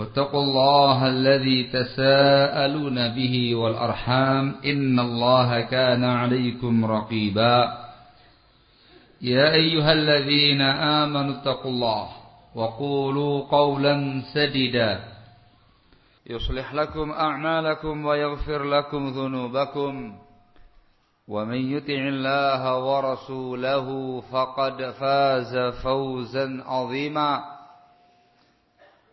واتقوا الله الذي تساءلون به والأرحام إن الله كان عليكم رقيبا. يا أيها الذين آمنوا اتقوا الله وقولوا قولا سديدا. يصلح لكم أعمالكم ويغفر لكم ذنوبكم. ومن يطع الله ورسوله فقد فاز فوزا عظيما.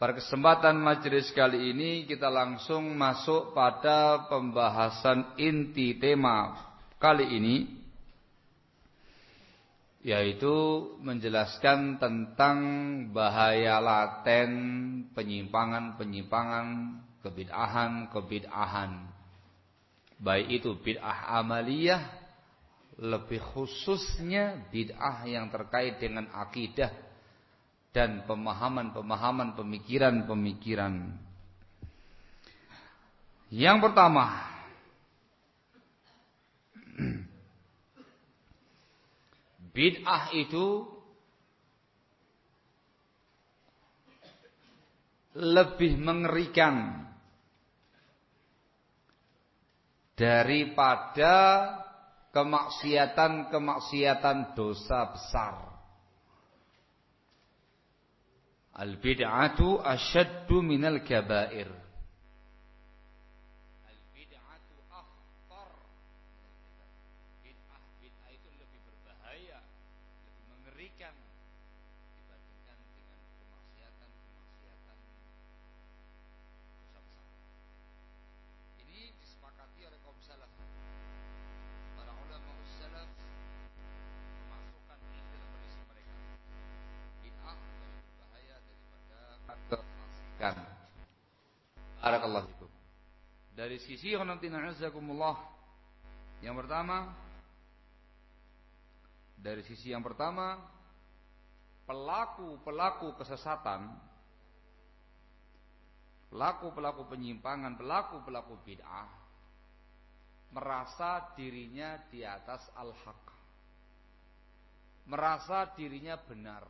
Pada kesempatan majelis kali ini kita langsung masuk pada pembahasan inti tema kali ini yaitu menjelaskan tentang bahaya laten penyimpangan-penyimpangan kebid'ahan-kebid'ahan baik itu bid'ah amaliyah lebih khususnya bid'ah yang terkait dengan akidah dan pemahaman-pemahaman pemikiran-pemikiran. Yang pertama, bid'ah itu lebih mengerikan daripada kemaksiatan-kemaksiatan dosa besar. Al-bid'atu asyaddu minal kabair. Dari sisi azakumullah yang pertama dari sisi yang pertama pelaku-pelaku kesesatan pelaku-pelaku penyimpangan, pelaku-pelaku bid'ah merasa dirinya di atas al-haq. Merasa dirinya benar.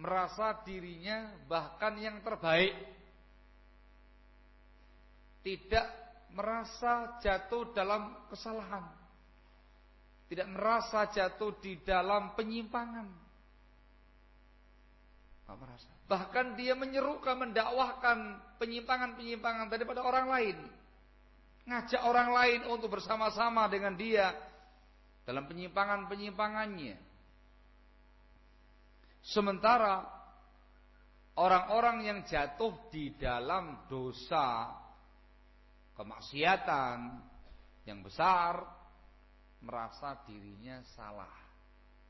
Merasa dirinya bahkan yang terbaik tidak merasa jatuh dalam kesalahan. Tidak merasa jatuh di dalam penyimpangan. Merasa. Bahkan dia menyerukan, mendakwahkan penyimpangan-penyimpangan daripada orang lain. Ngajak orang lain untuk bersama-sama dengan dia dalam penyimpangan-penyimpangannya. Sementara orang-orang yang jatuh di dalam dosa kemaksiatan yang besar merasa dirinya salah,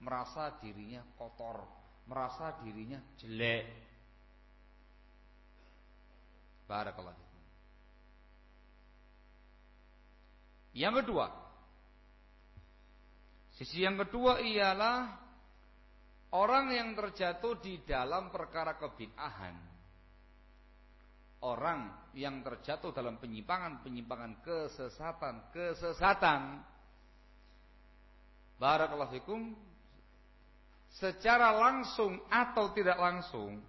merasa dirinya kotor, merasa dirinya jelek. Barakallahu Yang kedua, sisi yang kedua ialah orang yang terjatuh di dalam perkara kebid'ahan orang yang terjatuh dalam penyimpangan-penyimpangan kesesatan, kesesatan. Barakallahu fikum secara langsung atau tidak langsung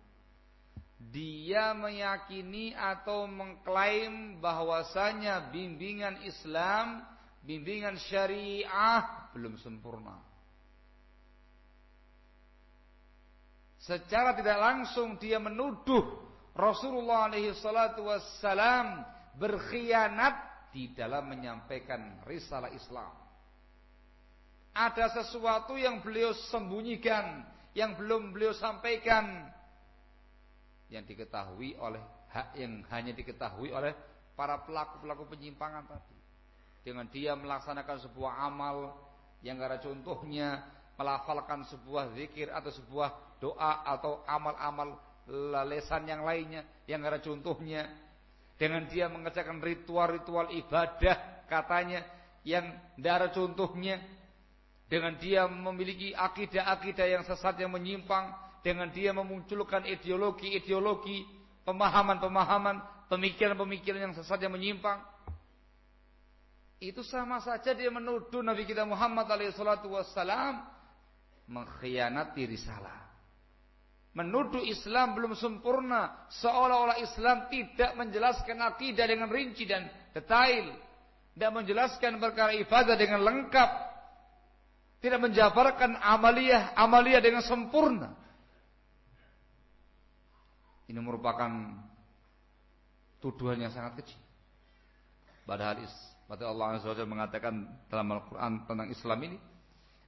dia meyakini atau mengklaim bahwasanya bimbingan Islam, bimbingan syariah belum sempurna. Secara tidak langsung dia menuduh Rasulullah alaihi salatu wassalam berkhianat di dalam menyampaikan risalah Islam. Ada sesuatu yang beliau sembunyikan, yang belum beliau sampaikan, yang diketahui oleh yang hanya diketahui oleh para pelaku-pelaku penyimpangan tadi. Dengan dia melaksanakan sebuah amal yang gara contohnya melafalkan sebuah zikir atau sebuah doa atau amal-amal lesan yang lainnya yang ada contohnya. Dengan dia mengerjakan ritual-ritual ibadah katanya yang ada contohnya. Dengan dia memiliki akidah-akidah yang sesat yang menyimpang. Dengan dia memunculkan ideologi-ideologi pemahaman-pemahaman pemikiran-pemikiran yang sesat yang menyimpang. Itu sama saja dia menuduh Nabi kita Muhammad alaihissalam mengkhianati risalah menuduh Islam belum sempurna, seolah-olah Islam tidak menjelaskan akidah dengan rinci dan detail, tidak menjelaskan perkara ibadah dengan lengkap, tidak menjabarkan amaliyah-amaliyah dengan sempurna. Ini merupakan tuduhan yang sangat kecil. Padahal padahal Allah wa mengatakan dalam Al-Qur'an tentang Islam ini,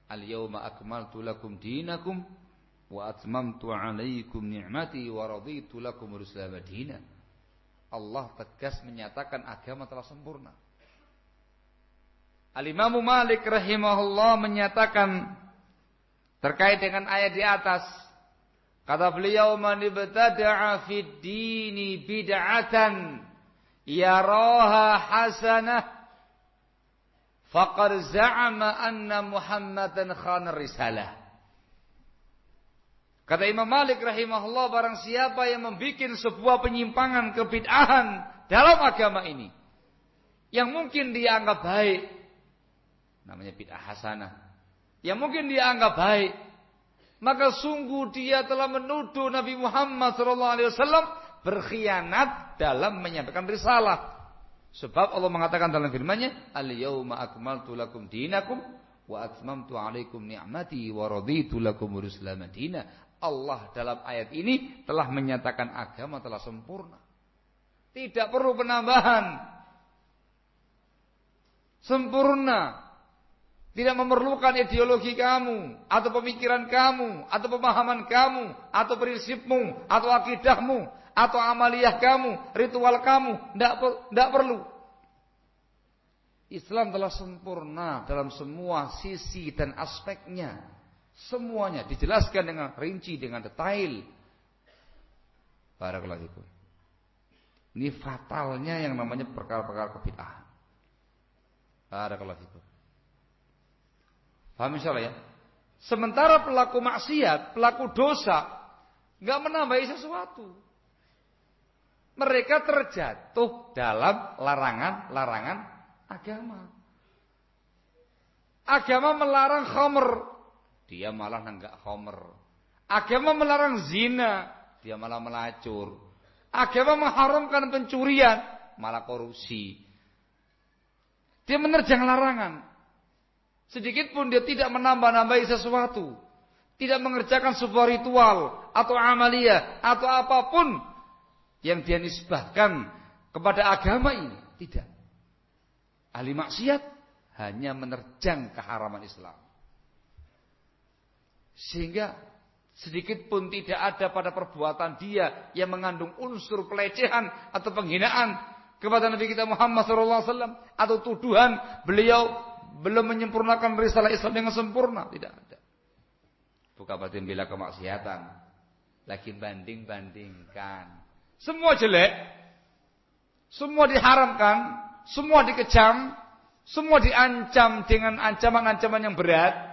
"Al-yauma akmaltu lakum dinakum wa atmamtu alaikum ni'mati wa raditu lakum Islam Allah tegas menyatakan agama telah sempurna. Al-Imam Malik rahimahullah menyatakan terkait dengan ayat di atas. Kata beliau man ibtada'a fid dini bid'atan yaraha hasanah faqad za'ama anna Muhammadan khana risalah Kata Imam Malik rahimahullah barang siapa yang membuat sebuah penyimpangan kebid'ahan dalam agama ini yang mungkin dia anggap baik namanya bid'ah hasanah yang mungkin dia anggap baik maka sungguh dia telah menuduh Nabi Muhammad SAW berkhianat dalam menyampaikan risalah. Sebab Allah mengatakan dalam firman-Nya al-yauma akmaltu lakum dinakum wa atmamtu alaikum ni'mati wa raditu lakum Islam Allah dalam ayat ini telah menyatakan agama telah sempurna. Tidak perlu penambahan. Sempurna. Tidak memerlukan ideologi kamu, atau pemikiran kamu, atau pemahaman kamu, atau prinsipmu, atau akidahmu, atau amaliyah kamu, ritual kamu. Tidak perlu. Islam telah sempurna dalam semua sisi dan aspeknya. Semuanya dijelaskan dengan rinci, dengan detail. Barakallahu fikum. Ini fatalnya yang namanya perkara-perkara kebid'ahan. Barakallahu fikum. Paham insyaallah ya? Sementara pelaku maksiat, pelaku dosa nggak menambahi sesuatu. Mereka terjatuh dalam larangan-larangan agama. Agama melarang khamr, dia malah nanggak homer. Agama melarang zina, dia malah melacur. Agama mengharamkan pencurian, malah korupsi. Dia menerjang larangan. Sedikit pun dia tidak menambah-nambahi sesuatu. Tidak mengerjakan sebuah ritual atau amalia atau apa pun yang dia nisbahkan kepada agama ini. Tidak. Ahli maksiat hanya menerjang keharaman Islam. Sehingga sedikit pun tidak ada pada perbuatan dia yang mengandung unsur pelecehan atau penghinaan kepada Nabi kita Muhammad SAW atau tuduhan beliau belum menyempurnakan risalah Islam dengan sempurna tidak ada. Bukan berarti bila kemaksiatan, lagi banding-bandingkan. Semua jelek, semua diharamkan, semua dikecam, semua diancam dengan ancaman-ancaman yang berat.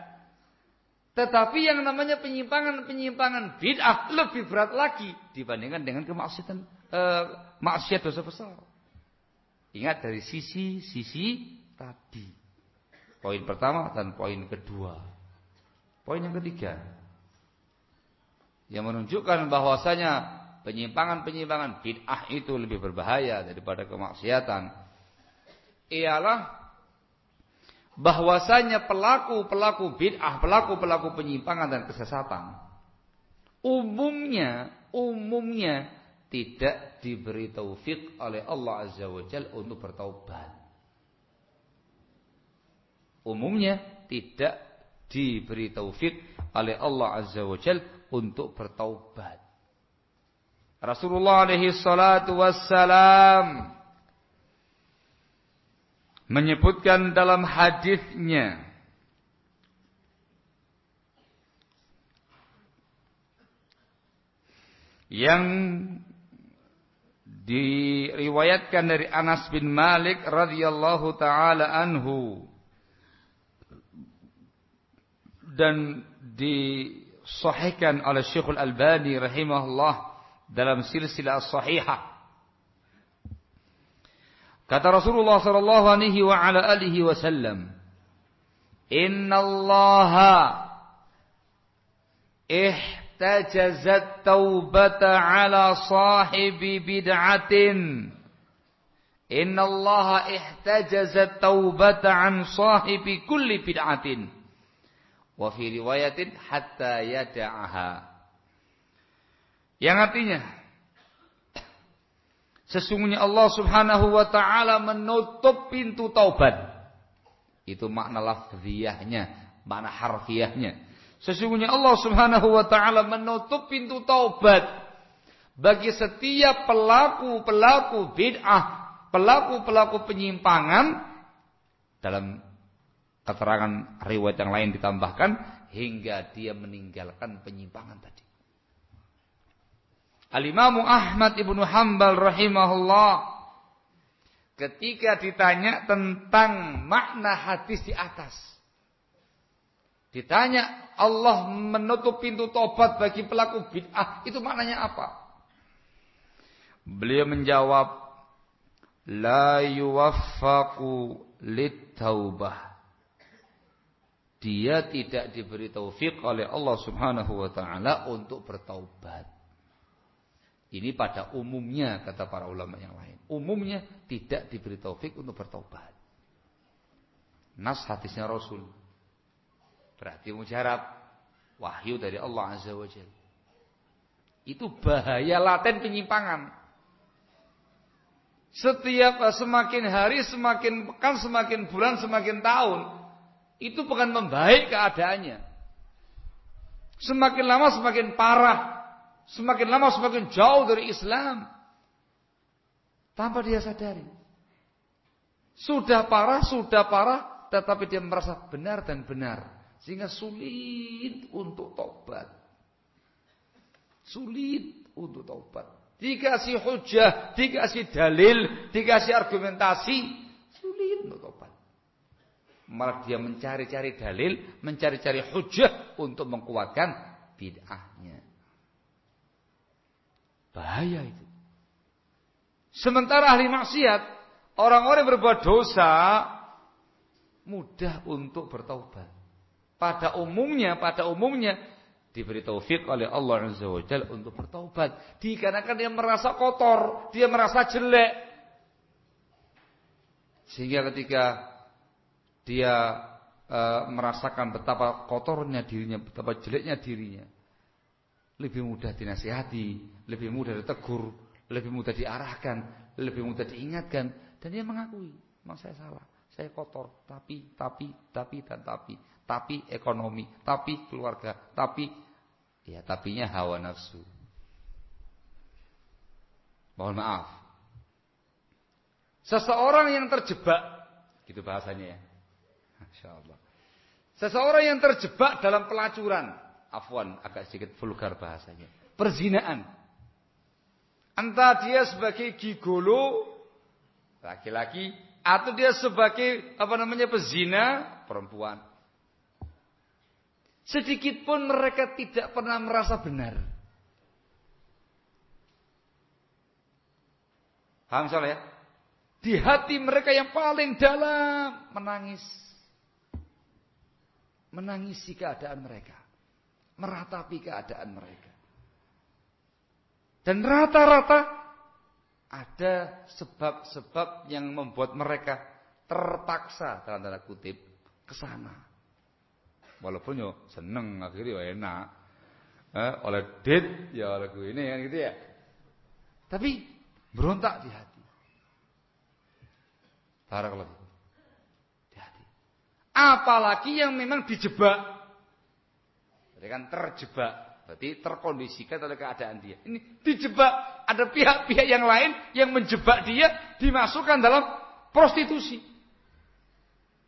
Tetapi yang namanya penyimpangan-penyimpangan bid'ah lebih berat lagi dibandingkan dengan kemaksiatan uh, maksiat dosa besar. Ingat dari sisi-sisi tadi. Poin pertama dan poin kedua. Poin yang ketiga. Yang menunjukkan bahwasanya penyimpangan-penyimpangan bid'ah itu lebih berbahaya daripada kemaksiatan. Ialah bahwasanya pelaku-pelaku bid'ah, pelaku-pelaku penyimpangan dan kesesatan umumnya umumnya tidak diberi taufik oleh Allah Azza wa Jal untuk bertaubat. Umumnya tidak diberi taufik oleh Allah Azza wa Jal untuk bertaubat. Rasulullah alaihi salatu wassalam menyebutkan dalam hadisnya. Yang diriwayatkan dari Anas bin Malik radhiyallahu taala anhu. Dan disahihkan oleh Syekhul Albani rahimahullah dalam silsilah sahihah Kata Rasulullah sallallahu alaihi wa ala alihi wasallam, "Innallaha ihtajazat taubata ala sahibi bid'atin." Innallaha ihtajazat taubata an sahibi kulli bid'atin. Wa fi riwayatin hatta yada'aha. Yang artinya Sesungguhnya Allah subhanahu wa ta'ala menutup pintu taubat. Itu makna lafziyahnya, makna harfiahnya. Sesungguhnya Allah subhanahu wa ta'ala menutup pintu taubat. Bagi setiap pelaku-pelaku bid'ah, pelaku-pelaku penyimpangan. Dalam keterangan riwayat yang lain ditambahkan. Hingga dia meninggalkan penyimpangan tadi. Al-Imam Ahmad Ibnu Hanbal rahimahullah ketika ditanya tentang makna hadis di atas. Ditanya Allah menutup pintu tobat bagi pelaku bid'ah, itu maknanya apa? Beliau menjawab, La yuwaffaqu taubah. Dia tidak diberi taufik oleh Allah Subhanahu wa taala untuk bertaubat. Ini pada umumnya kata para ulama yang lain. Umumnya tidak diberi taufik untuk bertobat. Nas hadisnya Rasul. Berarti mujarab. Wahyu dari Allah Azza wa Jal. Itu bahaya laten penyimpangan. Setiap eh, semakin hari, semakin pekan, semakin bulan, semakin tahun. Itu bukan membaik keadaannya. Semakin lama semakin parah Semakin lama semakin jauh dari Islam. Tanpa dia sadari. Sudah parah, sudah parah. Tetapi dia merasa benar dan benar. Sehingga sulit untuk tobat. Sulit untuk tobat. Dikasih hujah, dikasih dalil, dikasih argumentasi. Sulit untuk tobat. Malah dia mencari-cari dalil, mencari-cari hujah untuk menguatkan bid'ahnya. Bahaya itu. Sementara ahli maksiat, orang-orang berbuat dosa mudah untuk bertaubat. Pada umumnya, pada umumnya diberi taufik oleh Allah Azza wa Jalla untuk bertaubat. Dikarenakan dia merasa kotor, dia merasa jelek. Sehingga ketika dia e, merasakan betapa kotornya dirinya, betapa jeleknya dirinya, lebih mudah dinasihati, lebih mudah ditegur, lebih mudah diarahkan, lebih mudah diingatkan dan dia mengakui, memang saya salah, saya kotor, tapi tapi tapi dan tapi, tapi ekonomi, tapi keluarga, tapi ya tapinya hawa nafsu. Mohon maaf. Seseorang yang terjebak, gitu bahasanya ya. Allah. Seseorang yang terjebak dalam pelacuran, afwan agak sedikit vulgar bahasanya. Perzinaan. Entah dia sebagai gigolo laki-laki atau dia sebagai apa namanya pezina perempuan. Sedikit pun mereka tidak pernah merasa benar. Paham soalnya ya? Di hati mereka yang paling dalam menangis. Menangisi keadaan mereka. Meratapi keadaan mereka. Dan rata-rata ada sebab-sebab yang membuat mereka terpaksa dalam tanda kutip ke sana. Walaupun yo seneng akhirnya yo enak. Eh, oleh dit ya oleh gue ini kan gitu ya. Tapi berontak di hati. Barakallahu Di hati. Apalagi yang memang dijebak. Jadi kan terjebak. Berarti terkondisikan oleh keadaan dia. Ini dijebak. Ada pihak-pihak yang lain yang menjebak dia. Dimasukkan dalam prostitusi.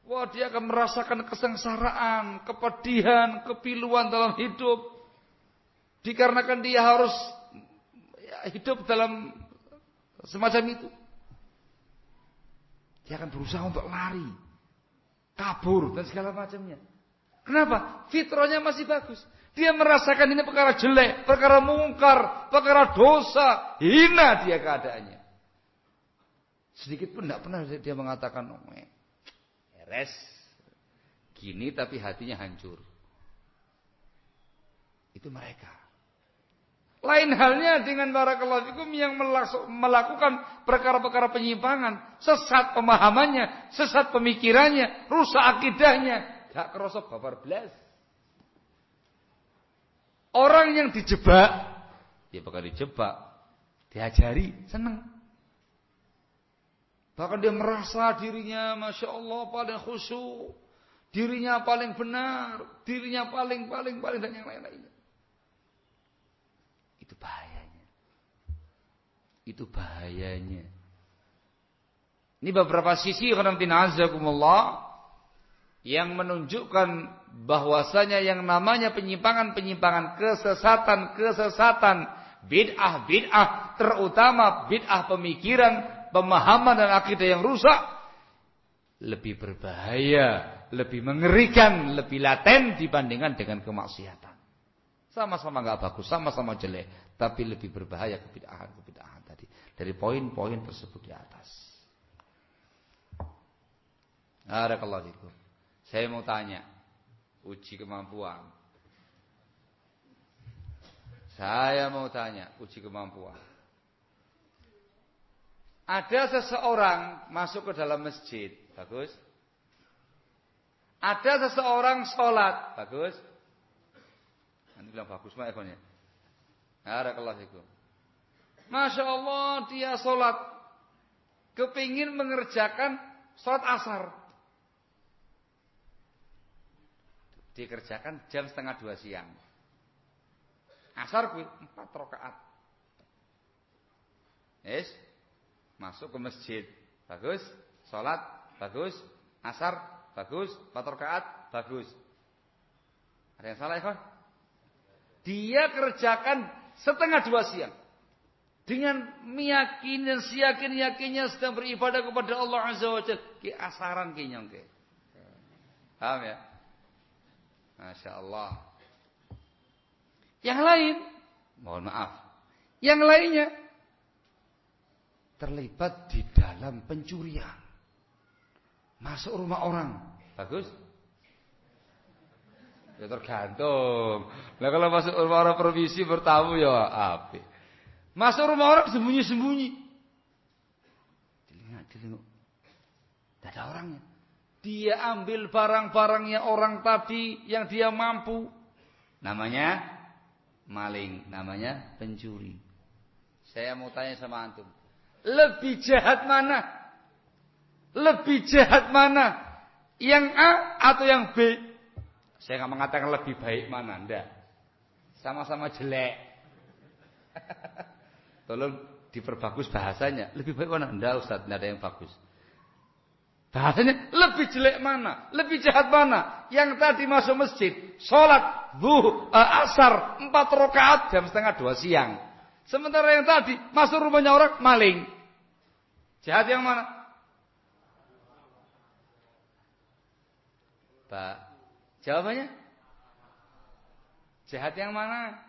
Wah dia akan merasakan kesengsaraan, kepedihan, kepiluan dalam hidup. Dikarenakan dia harus hidup dalam semacam itu. Dia akan berusaha untuk lari, kabur dan segala macamnya. Kenapa? Fitrahnya masih bagus. Dia merasakan ini perkara jelek, perkara mungkar, perkara dosa, hina dia keadaannya. Sedikit pun tidak pernah dia mengatakan, oh, beres. Gini tapi hatinya hancur. Itu mereka. Lain halnya dengan barakallahu fikum yang melakukan perkara-perkara penyimpangan, sesat pemahamannya, sesat pemikirannya, rusak akidahnya, gak kerosok babar belas. Orang yang dijebak, ya bakal dijebak, diajari, seneng. Bahkan dia merasa dirinya Masya Allah paling khusyuk. Dirinya paling benar. Dirinya paling, paling, paling dan yang lain-lainnya. Itu bahayanya. Itu bahayanya. Ini beberapa sisi azakumullah yang menunjukkan bahwasanya yang namanya penyimpangan-penyimpangan kesesatan-kesesatan bid'ah-bid'ah terutama bid'ah pemikiran pemahaman dan akidah yang rusak lebih berbahaya, lebih mengerikan, lebih laten dibandingkan dengan kemaksiatan. Sama-sama nggak bagus, sama-sama jelek, tapi lebih berbahaya kebid'ahan-kebid'ahan tadi dari poin-poin tersebut di atas. Barakallahu fikum. Saya mau tanya, uji kemampuan. Saya mau tanya, uji kemampuan. Ada seseorang masuk ke dalam masjid, bagus. Ada seseorang sholat, bagus. Nanti bilang bagus mah ekornya. Barakallahu itu. Masya Allah dia sholat. Kepingin mengerjakan sholat asar. Dikerjakan jam setengah dua siang. Asar gue empat rakaat. Yes, masuk ke masjid. Bagus. Salat bagus. Asar bagus. Empat rakaat bagus. Ada yang salah ya, kan? Dia kerjakan setengah dua siang. Dengan meyakini dan siyakin yakinnya sedang beribadah kepada Allah Azza wa Jalla. Ki asaran kinyong ke. Paham ya? Masya Allah. Yang lain, mohon maaf. Yang lainnya terlibat di dalam pencurian. Masuk rumah orang. Bagus? Ya tergantung. Nah kalau masuk rumah orang provisi bertamu ya api. Masuk rumah orang sembunyi-sembunyi. Telinga, telinga. Tidak ada orangnya. Dia ambil barang-barangnya orang tadi yang dia mampu. Namanya maling, namanya pencuri. Saya mau tanya sama antum. Lebih jahat mana? Lebih jahat mana? Yang A atau yang B? Saya nggak mengatakan lebih baik mana, ndak. Sama-sama jelek. Tolong diperbagus bahasanya. Lebih baik mana? Ndak Ustaz, ndak ada yang bagus. Bahasanya lebih jelek mana? Lebih jahat mana? Yang tadi masuk masjid, sholat, buh, uh, asar, empat rakaat jam setengah dua siang. Sementara yang tadi masuk rumahnya orang maling. Jahat yang mana? Pak. Jawabannya? Jahat yang mana?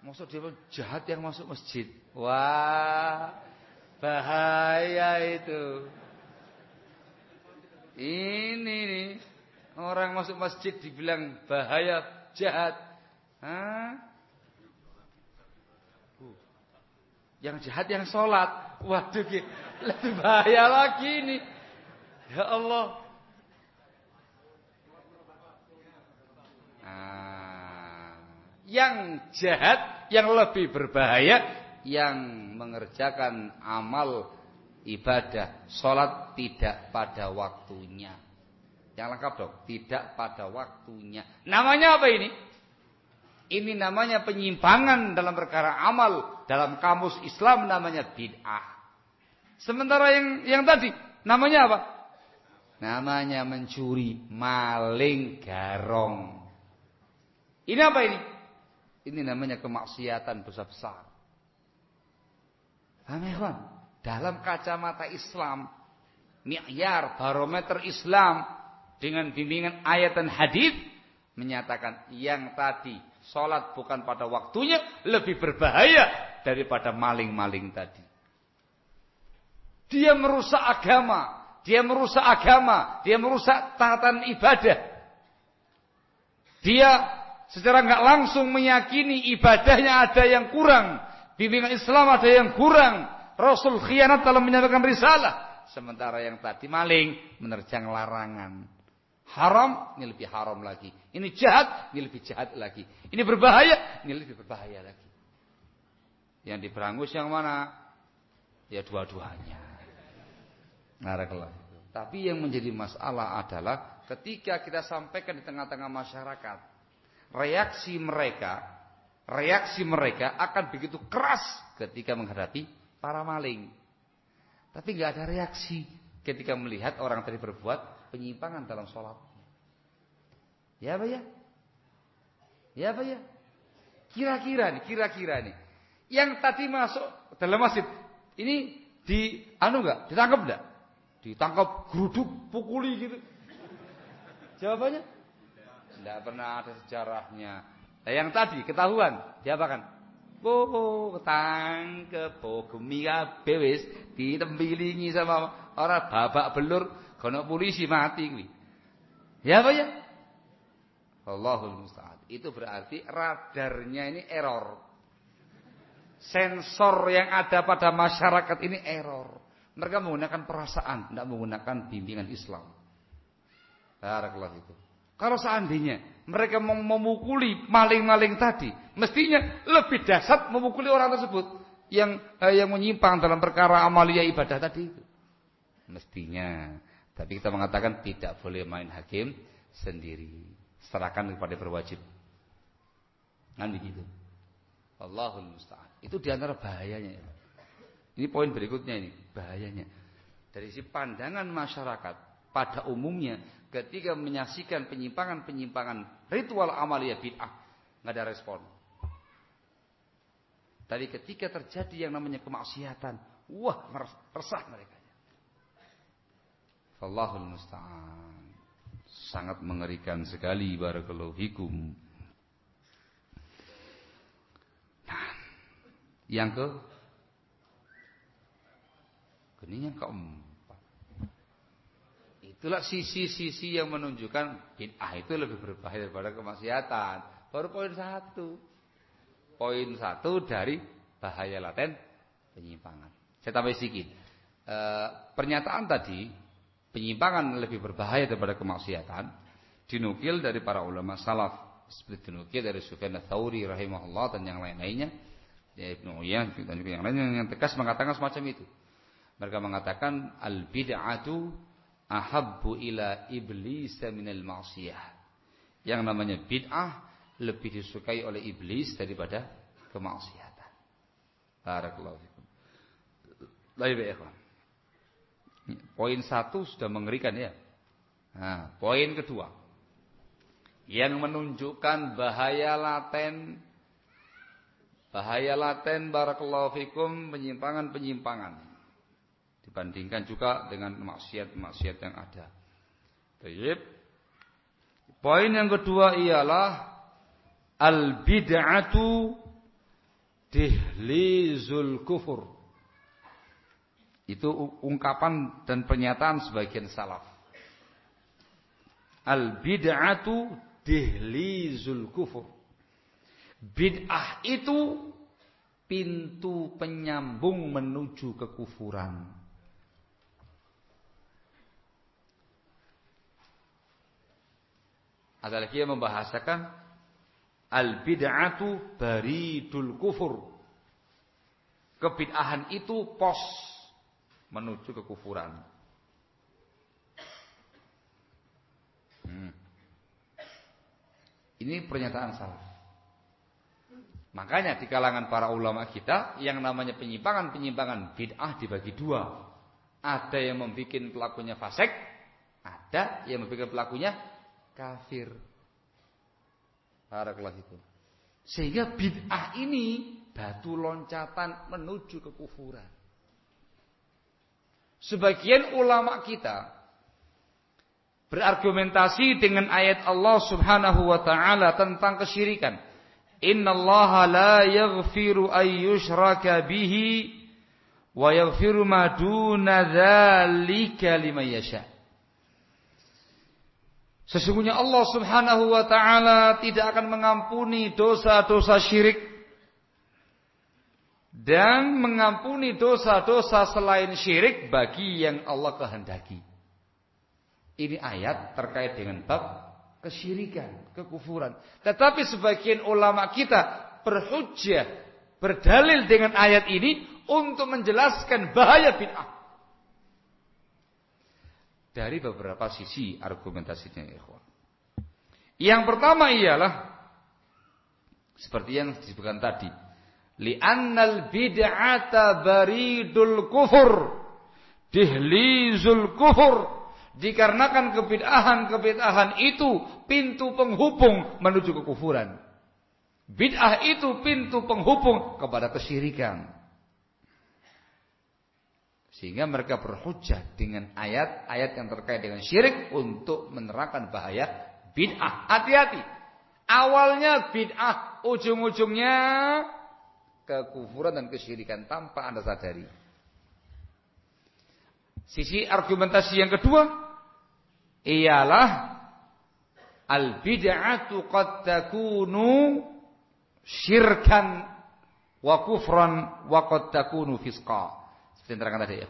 Maksud dia jahat yang masuk masjid. Wah, bahaya itu. Ini nih orang masuk masjid dibilang bahaya jahat. Hah? Uh. Yang jahat yang sholat. Waduh, lebih bahaya lagi ini. Ya Allah. Nah, yang jahat, yang lebih berbahaya yang mengerjakan amal ibadah sholat tidak pada waktunya. Yang lengkap dong, tidak pada waktunya. Namanya apa ini? Ini namanya penyimpangan dalam perkara amal dalam kamus Islam namanya bid'ah. Sementara yang yang tadi namanya apa? Namanya mencuri, maling, garong. Ini apa ini? Ini namanya kemaksiatan besar-besar. Paham Dalam kacamata Islam, mi'yar barometer Islam dengan bimbingan ayat dan hadis menyatakan yang tadi sholat bukan pada waktunya lebih berbahaya daripada maling-maling tadi. Dia merusak agama, dia merusak agama, dia merusak tatan ibadah. Dia secara nggak langsung meyakini ibadahnya ada yang kurang, Bimbingan Islam ada yang kurang. Rasul khianat dalam menyampaikan risalah. Sementara yang tadi maling menerjang larangan. Haram, ini lebih haram lagi. Ini jahat, ini lebih jahat lagi. Ini berbahaya, ini lebih berbahaya lagi. Yang diberangus yang mana? Ya dua-duanya. Tapi yang menjadi masalah adalah ketika kita sampaikan di tengah-tengah masyarakat, reaksi mereka reaksi mereka akan begitu keras ketika menghadapi para maling. Tapi nggak ada reaksi ketika melihat orang tadi berbuat penyimpangan dalam sholat. Ya apa ya? Ya apa ya? Kira-kira nih, kira-kira nih. Yang tadi masuk dalam masjid, ini di anu enggak? Ditangkap enggak? Ditangkap geruduk, pukuli gitu. Jawabannya? Tidak pernah ada sejarahnya. Nah, yang tadi ketahuan, diapakan? Oh, ketangkep, oh gemi kabeh wis ditembilingi sama orang babak belur, kono polisi mati kuwi. Ya apa ya? Allahul musta'an. Itu berarti radarnya ini error. Sensor yang ada pada masyarakat ini error. Mereka menggunakan perasaan, tidak menggunakan bimbingan Islam. Barakallahu itu. Kalau seandainya mereka memukuli maling-maling tadi, mestinya lebih dasar memukuli orang tersebut yang eh, yang menyimpang dalam perkara amalia ibadah tadi. Mestinya. Tapi kita mengatakan tidak boleh main hakim sendiri. Serahkan kepada berwajib. Kan begitu. Allahul musta'an. Itu di antara bahayanya. Ini poin berikutnya ini, bahayanya. Dari si pandangan masyarakat pada umumnya ketika menyaksikan penyimpangan-penyimpangan ritual amalia bid'ah nggak ada respon. Tadi ketika terjadi yang namanya kemaksiatan, wah resah mereka. Allahul musta'an. Sangat mengerikan sekali barakallahu fikum. Nah, yang ke ini yang keempat. Itulah sisi-sisi yang menunjukkan bid'ah itu lebih berbahaya daripada kemaksiatan. Baru poin satu. Poin satu dari bahaya laten penyimpangan. Saya tambah sedikit. E, pernyataan tadi penyimpangan lebih berbahaya daripada kemaksiatan dinukil dari para ulama salaf seperti dinukil dari Sufyan Tsauri rahimahullah dan yang lain-lainnya ya Ibnu Uyan dan juga yang lainnya yang tegas mengatakan semacam itu. Mereka mengatakan al bid'atu ahabbu ila iblis minal ma'siyah. Yang namanya bid'ah lebih disukai oleh iblis daripada kemaksiatan. Barakallahu fikum. Baik, ikhwan. Poin satu sudah mengerikan ya. Nah, poin kedua. Yang menunjukkan bahaya laten bahaya laten barakallahu fikum penyimpangan-penyimpangan dibandingkan juga dengan maksiat-maksiat yang ada. Baik. Poin yang kedua ialah al bid'atu dihlizul kufur. Itu ungkapan dan pernyataan sebagian salaf. Al bid'atu dihlizul kufur. Bid'ah itu pintu penyambung menuju kekufuran. Ada lagi yang membahasakan al bid'atu baridul kufur. Kebid'ahan itu pos menuju kekufuran. Hmm. Ini pernyataan salah. Makanya di kalangan para ulama kita yang namanya penyimpangan-penyimpangan bid'ah dibagi dua. Ada yang membuat pelakunya fasik, ada yang membuat pelakunya kafir. Barakallahu itu. Sehingga bid'ah ini batu loncatan menuju kekufuran. Sebagian ulama kita berargumentasi dengan ayat Allah Subhanahu wa taala tentang kesyirikan. Innallaha la yaghfiru ay yushraka bihi wa yaghfiru ma duna dzalika liman yasha. Sesungguhnya Allah Subhanahu wa taala tidak akan mengampuni dosa-dosa syirik dan mengampuni dosa-dosa selain syirik bagi yang Allah kehendaki. Ini ayat terkait dengan bab kesyirikan, kekufuran. Tetapi sebagian ulama kita berhujjah, berdalil dengan ayat ini untuk menjelaskan bahaya bid'ah. Dari beberapa sisi argumentasinya ikhwan. Yang pertama ialah seperti yang disebutkan tadi, li'annal bid'ata baridul kufur, dihlizul kufur, Dikarenakan kebid'ahan-kebid'ahan itu pintu penghubung menuju kekufuran. Bid'ah itu pintu penghubung kepada kesyirikan. Sehingga mereka berhujah dengan ayat-ayat yang terkait dengan syirik untuk menerangkan bahaya bid'ah. Hati-hati. Awalnya bid'ah, ujung-ujungnya kekufuran dan kesyirikan tanpa Anda sadari. Sisi argumentasi yang kedua, ialah al bid'atu qad takunu syirkan wa kufran wa qad takunu. Seperti yang terangkan tadi ya.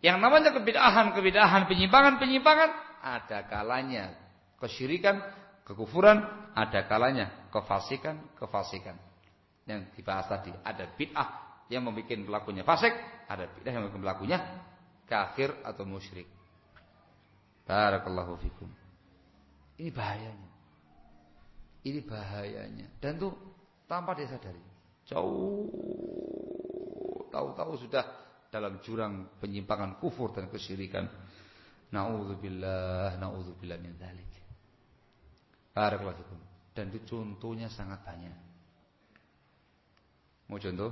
Yang namanya kebid'ahan, kebid'ahan, penyimpangan-penyimpangan ada kalanya kesyirikan, kekufuran, ada kalanya kefasikan, kefasikan. Yang dibahas tadi, ada bid'ah yang membuat pelakunya fasik, ada bid'ah yang membuat pelakunya kafir atau musyrik. Barakallahu fikum. Ini bahayanya. Ini bahayanya. Dan tuh tanpa dia sadari. Jauh tahu-tahu sudah dalam jurang penyimpangan kufur dan kesyirikan. Nauzubillah, nauzubillah min dzalik. Barakallahu. Dan itu contohnya sangat banyak. Mau contoh?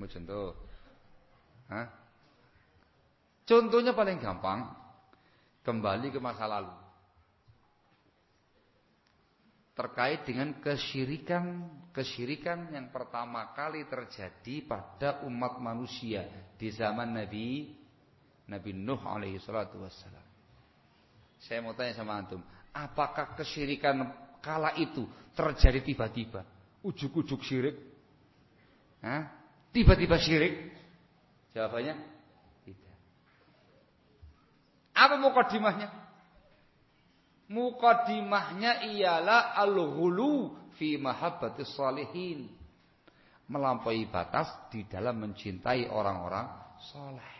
Mau contoh? Hah? Contohnya paling gampang, kembali ke masa lalu. Terkait dengan kesyirikan, kesyirikan yang pertama kali terjadi pada umat manusia di zaman Nabi Nabi Nuh alaihi salatu wassalam. Saya mau tanya sama antum, apakah kesyirikan kala itu terjadi tiba-tiba? Ujuk-ujuk syirik? Tiba-tiba syirik? Jawabannya apa mukadimahnya? Mukadimahnya ialah al-ghulu fi mahabbati salihin. Melampaui batas di dalam mencintai orang-orang soleh.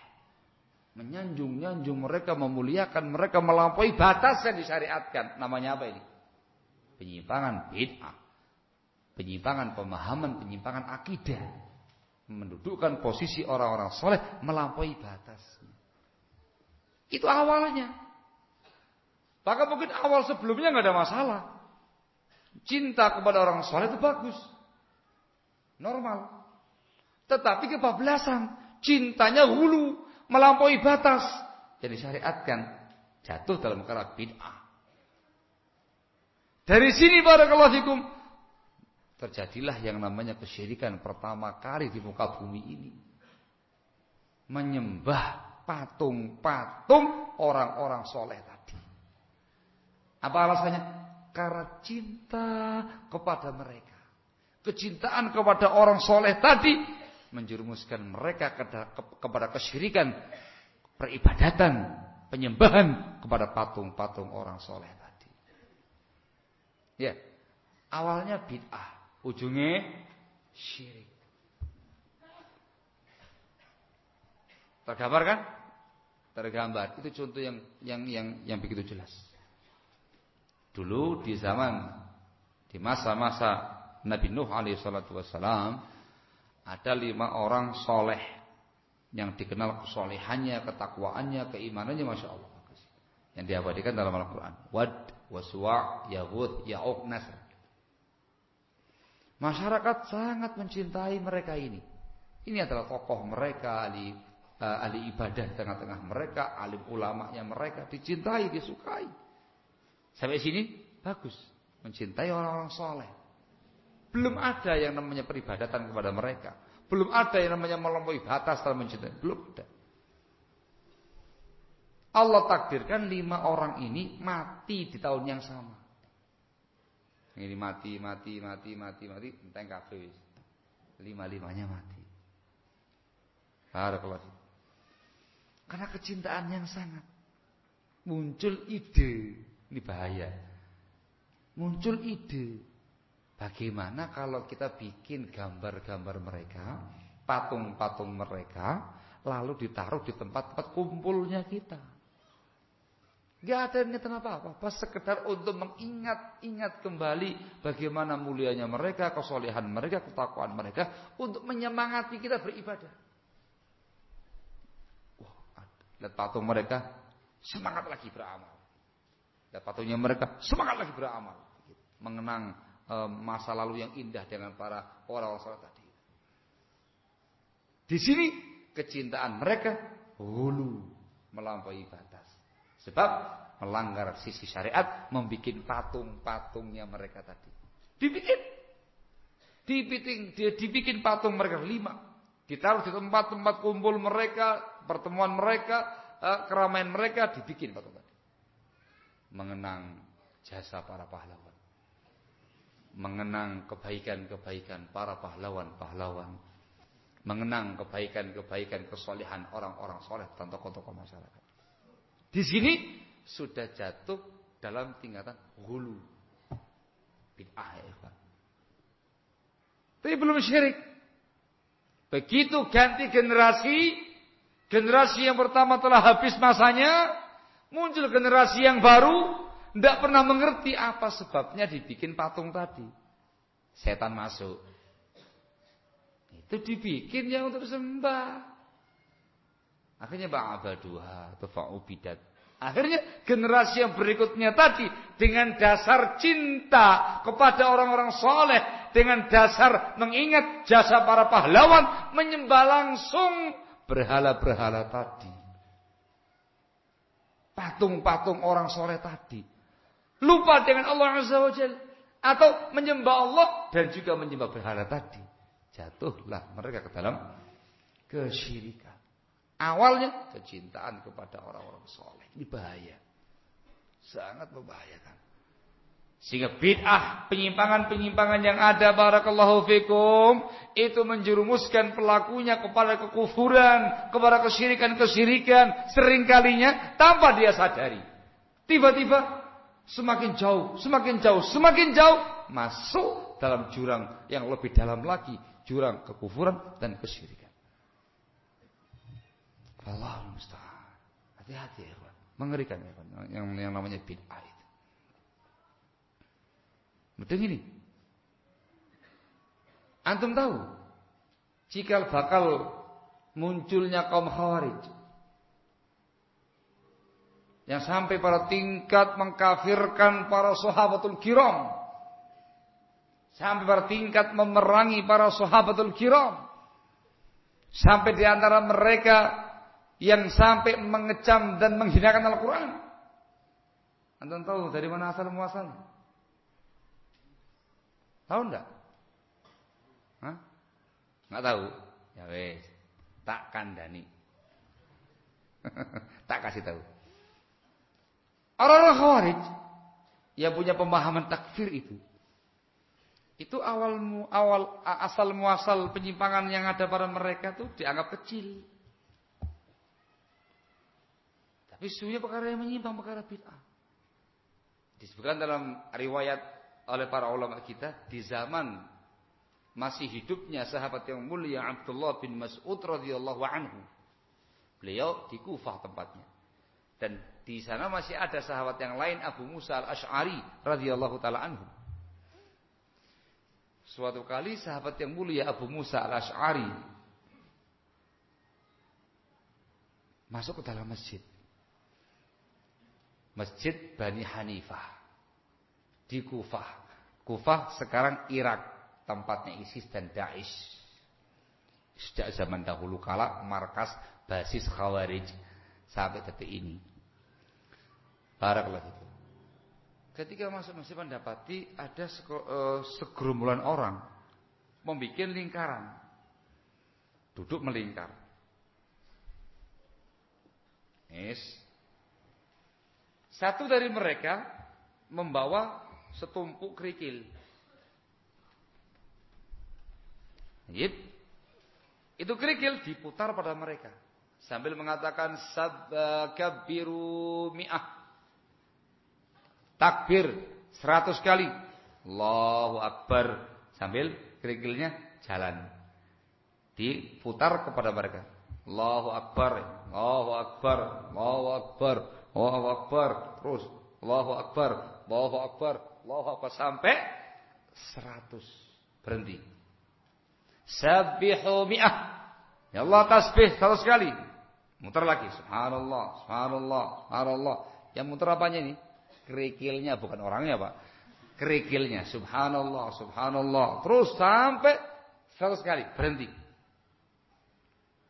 Menyanjung-nyanjung mereka, memuliakan mereka, melampaui batas yang disyariatkan. Namanya apa ini? Penyimpangan bid'ah. Penyimpangan pemahaman, penyimpangan akidah. Mendudukkan posisi orang-orang soleh melampaui batas. Itu awalnya. Bahkan mungkin awal sebelumnya nggak ada masalah. Cinta kepada orang soleh itu bagus. Normal. Tetapi kebablasan. Cintanya hulu. Melampaui batas. Jadi syariatkan. Jatuh dalam perkara bid'ah. Dari sini para fikum. terjadilah yang namanya kesyirikan pertama kali di muka bumi ini. Menyembah patung-patung orang-orang soleh tadi. Apa alasannya? Karena cinta kepada mereka. Kecintaan kepada orang soleh tadi menjerumuskan mereka kepada kesyirikan peribadatan, penyembahan kepada patung-patung orang soleh tadi. Ya, awalnya bid'ah, ujungnya syirik. Tergambar kan? Tergambar. Itu contoh yang yang yang yang begitu jelas. Dulu di zaman di masa-masa Nabi Nuh alaihi salatu wassalam ada lima orang soleh yang dikenal kesolehannya, ketakwaannya, keimanannya, masya Allah. Yang diabadikan dalam Al-Quran. Wad, Waswa, Yahud, Ya'uq, Nasr. Masyarakat sangat mencintai mereka ini. Ini adalah tokoh mereka, ahli, uh, ibadah tengah-tengah mereka, alim ulamanya mereka, dicintai, disukai. Sampai sini bagus, mencintai orang-orang soleh. Belum ada yang namanya peribadatan kepada mereka. Belum ada yang namanya melampaui batas dalam mencintai. Belum ada. Allah takdirkan lima orang ini mati di tahun yang sama. Ini mati, mati, mati, mati, mati, enteng kabeh Lima-limanya mati. Karena kecintaan yang sangat muncul ide, ini bahaya. Muncul ide. Bagaimana kalau kita bikin gambar-gambar mereka, patung-patung mereka, lalu ditaruh di tempat-tempat kumpulnya kita. Gak ada niatan apa-apa, pas sekedar untuk mengingat-ingat kembali bagaimana mulianya mereka, kesolehan mereka, ketakwaan mereka, untuk menyemangati kita beribadah. Wah, lihat patung mereka, semangat lagi beramal. Lihat patungnya mereka, semangat lagi beramal. Mengenang e, masa lalu yang indah dengan para orang-orang tadi. Di sini kecintaan mereka hulu melampaui batas. Sebab melanggar sisi syariat, membuat patung-patungnya mereka tadi. Dibikin. Dibikin, dibikin patung mereka lima. Ditaruh di tempat-tempat kumpul mereka, pertemuan mereka, eh, keramaian mereka, dibikin patung. Mengenang jasa para pahlawan. Mengenang kebaikan-kebaikan para pahlawan-pahlawan. Mengenang kebaikan-kebaikan kesolehan orang-orang soleh tentang tokoh-tokoh masyarakat. Di sini sudah jatuh dalam tingkatan hulu. Bid'ah ya Tapi belum syirik. Begitu ganti generasi, generasi yang pertama telah habis masanya, muncul generasi yang baru, tidak pernah mengerti apa sebabnya dibikin patung tadi. Setan masuk. Itu dibikin yang untuk sembah. Akhirnya ba'abaduha atau fa'ubidat. Akhirnya generasi yang berikutnya tadi dengan dasar cinta kepada orang-orang soleh, dengan dasar mengingat jasa para pahlawan, menyembah langsung berhala-berhala tadi. Patung-patung orang soleh tadi. Lupa dengan Allah Azza wa Jal. Atau menyembah Allah dan juga menyembah berhala tadi. Jatuhlah mereka ke dalam kesyirikan. Awalnya kecintaan kepada orang-orang soleh. Ini bahaya. Sangat membahayakan. Sehingga bid'ah, penyimpangan-penyimpangan yang ada barakallahu fikum itu menjerumuskan pelakunya kepada kekufuran, kepada kesyirikan-kesyirikan seringkalinya tanpa dia sadari. Tiba-tiba semakin jauh, semakin jauh, semakin jauh masuk dalam jurang yang lebih dalam lagi, jurang kekufuran dan kesyirikan. Allah musta'an. Hati-hati ya. Mengerikan ya. Yang, yang namanya bid'ah. Betul ini. Antum tahu, jika bakal munculnya kaum khawarij yang sampai pada tingkat mengkafirkan para sahabatul kiram sampai pada tingkat memerangi para sahabatul kiram sampai di antara mereka yang sampai mengecam dan menghinakan Al-Quran. Anda tahu dari mana asal muasalnya? Tahu enggak? Nggak tahu. Ya wes, tak kandani. tak kasih tahu. Orang-orang Khawarij yang punya pemahaman takfir itu itu awal awal asal muasal penyimpangan yang ada pada mereka tuh dianggap kecil. Tapi sesungguhnya perkara yang menyimpang perkara bid'ah. Disebutkan dalam riwayat oleh para ulama kita di zaman masih hidupnya sahabat yang mulia Abdullah bin Mas'ud radhiyallahu anhu. Beliau di Kufah tempatnya. Dan di sana masih ada sahabat yang lain Abu Musa al-Ash'ari radhiyallahu taala anhu. Suatu kali sahabat yang mulia Abu Musa al-Ash'ari masuk ke dalam masjid. Masjid Bani Hanifah di Kufah. Kufah sekarang Irak, tempatnya ISIS dan Daesh. Sejak zaman dahulu kala markas basis Khawarij sampai detik ini. Barakallahu itu. Ketika masuk masjid mendapati ada eh, segerombolan orang membuat lingkaran. Duduk melingkar. Yes. Satu dari mereka membawa setumpuk kerikil. Yip. Itu kerikil diputar pada mereka sambil mengatakan sabakabiru mi'ah Takbir seratus kali. Allahu Akbar. Sambil kerikilnya jalan. Diputar kepada mereka. Allahu Akbar. Allahu Akbar. Allahu Akbar. Allahu Akbar. Terus. Allahu Akbar. Allahu Akbar. Allahu Akbar. Sampai seratus. Berhenti. Sabihu mi'ah. Ya Allah tasbih seratus kali. Muter lagi. Subhanallah. Subhanallah. Subhanallah. Yang muter apanya ini? kerikilnya bukan orangnya Pak. Kerikilnya subhanallah subhanallah terus sampai seratus kali berhenti.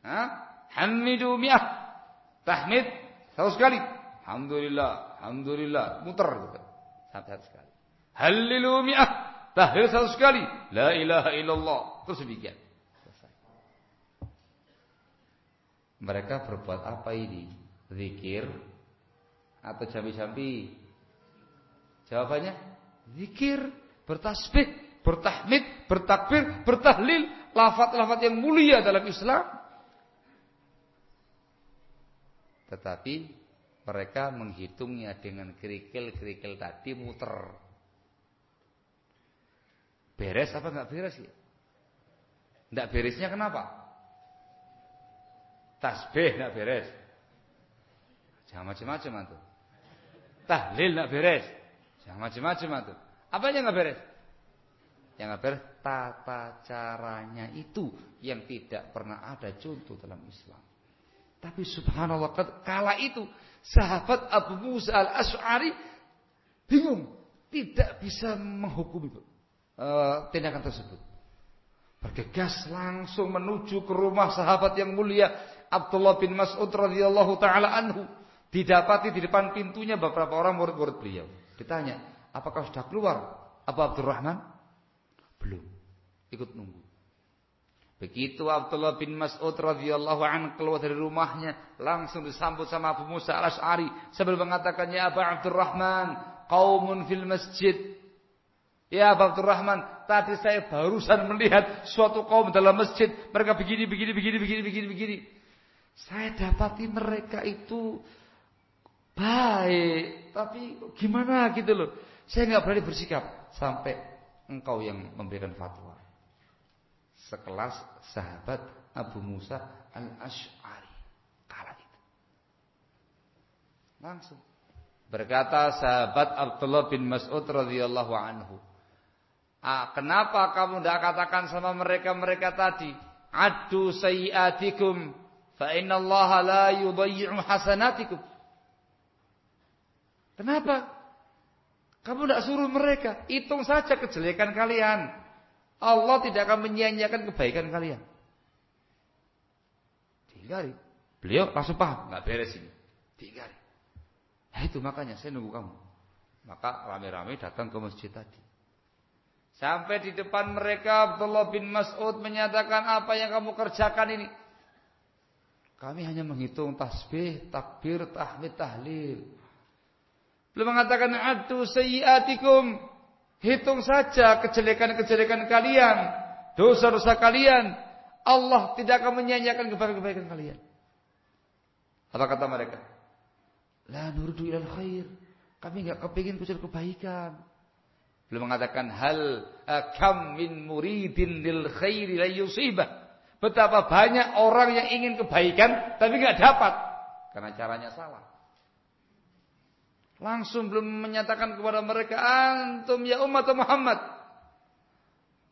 Hah? Hamidu mi'ah. Tahmid seratus kali. Alhamdulillah, alhamdulillah, muter gitu. Sampai seratus kali. Halilu mi'ah. Tahlil seratus kali. La ilaha illallah. Terus demikian. Mereka berbuat apa ini? Zikir atau jambi-jambi Jawabannya zikir, bertasbih, bertahmid, bertakbir, bertahlil, lafaz-lafaz yang mulia dalam Islam. Tetapi mereka menghitungnya dengan kerikil-kerikil tadi muter. Beres apa enggak beres ya? Enggak beresnya kenapa? Tasbih enggak beres. Jangan macam-macam tuh. Tahlil enggak beres. Jangan macam-macam itu. Apa yang nggak beres? Yang nggak beres tata caranya itu yang tidak pernah ada contoh dalam Islam. Tapi subhanallah kala itu sahabat Abu Musa al-Ash'ari bingung, tidak bisa menghukumi uh, tindakan tersebut. Bergegas langsung menuju ke rumah sahabat yang mulia Abdullah bin Mas'ud radhiyallahu taala anhu. Didapati di depan pintunya beberapa orang murid-murid beliau. Ditanya, apakah sudah keluar Abu Abdurrahman? Belum. Ikut nunggu. Begitu Abdullah bin Mas'ud radhiyallahu an keluar dari rumahnya, langsung disambut sama Abu Musa al-Ash'ari sambil mengatakan, "Ya Abu Abdurrahman, qaumun fil masjid." Ya Abu Abdurrahman, tadi saya barusan melihat suatu kaum dalam masjid, mereka begini begini begini begini begini begini. Saya dapati mereka itu baik, tapi gimana gitu loh. Saya nggak berani bersikap sampai engkau yang memberikan fatwa. Sekelas sahabat Abu Musa al-Ash'ari kala itu. Langsung berkata sahabat Abdullah bin Mas'ud radhiyallahu anhu. Ah, kenapa kamu tidak katakan sama mereka-mereka tadi? Adu sayyatikum fa inna Allah la yudayyi'u hasanatikum. Kenapa? Kamu tidak suruh mereka. Hitung saja kejelekan kalian. Allah tidak akan menyia-nyiakan kebaikan kalian. Tinggali. Beliau langsung paham. Nggak beres ini. Tinggali. Nah itu makanya saya nunggu kamu. Maka rame-rame datang ke masjid tadi. Sampai di depan mereka Abdullah bin Mas'ud menyatakan apa yang kamu kerjakan ini. Kami hanya menghitung tasbih, takbir, tahmid, tahlil. Belum mengatakan adu sayyiatikum. Hitung saja kejelekan-kejelekan kalian, dosa-dosa kalian. Allah tidak akan menyanyiakan kebaikan-kebaikan kalian. Apa kata mereka? La nurdu ilal khair. Kami enggak kepingin kucil kebaikan. Belum mengatakan hal kam min muridin lil khairi la yusibah. Betapa banyak orang yang ingin kebaikan tapi enggak dapat karena caranya salah. Langsung belum menyatakan kepada mereka antum ya umat Muhammad.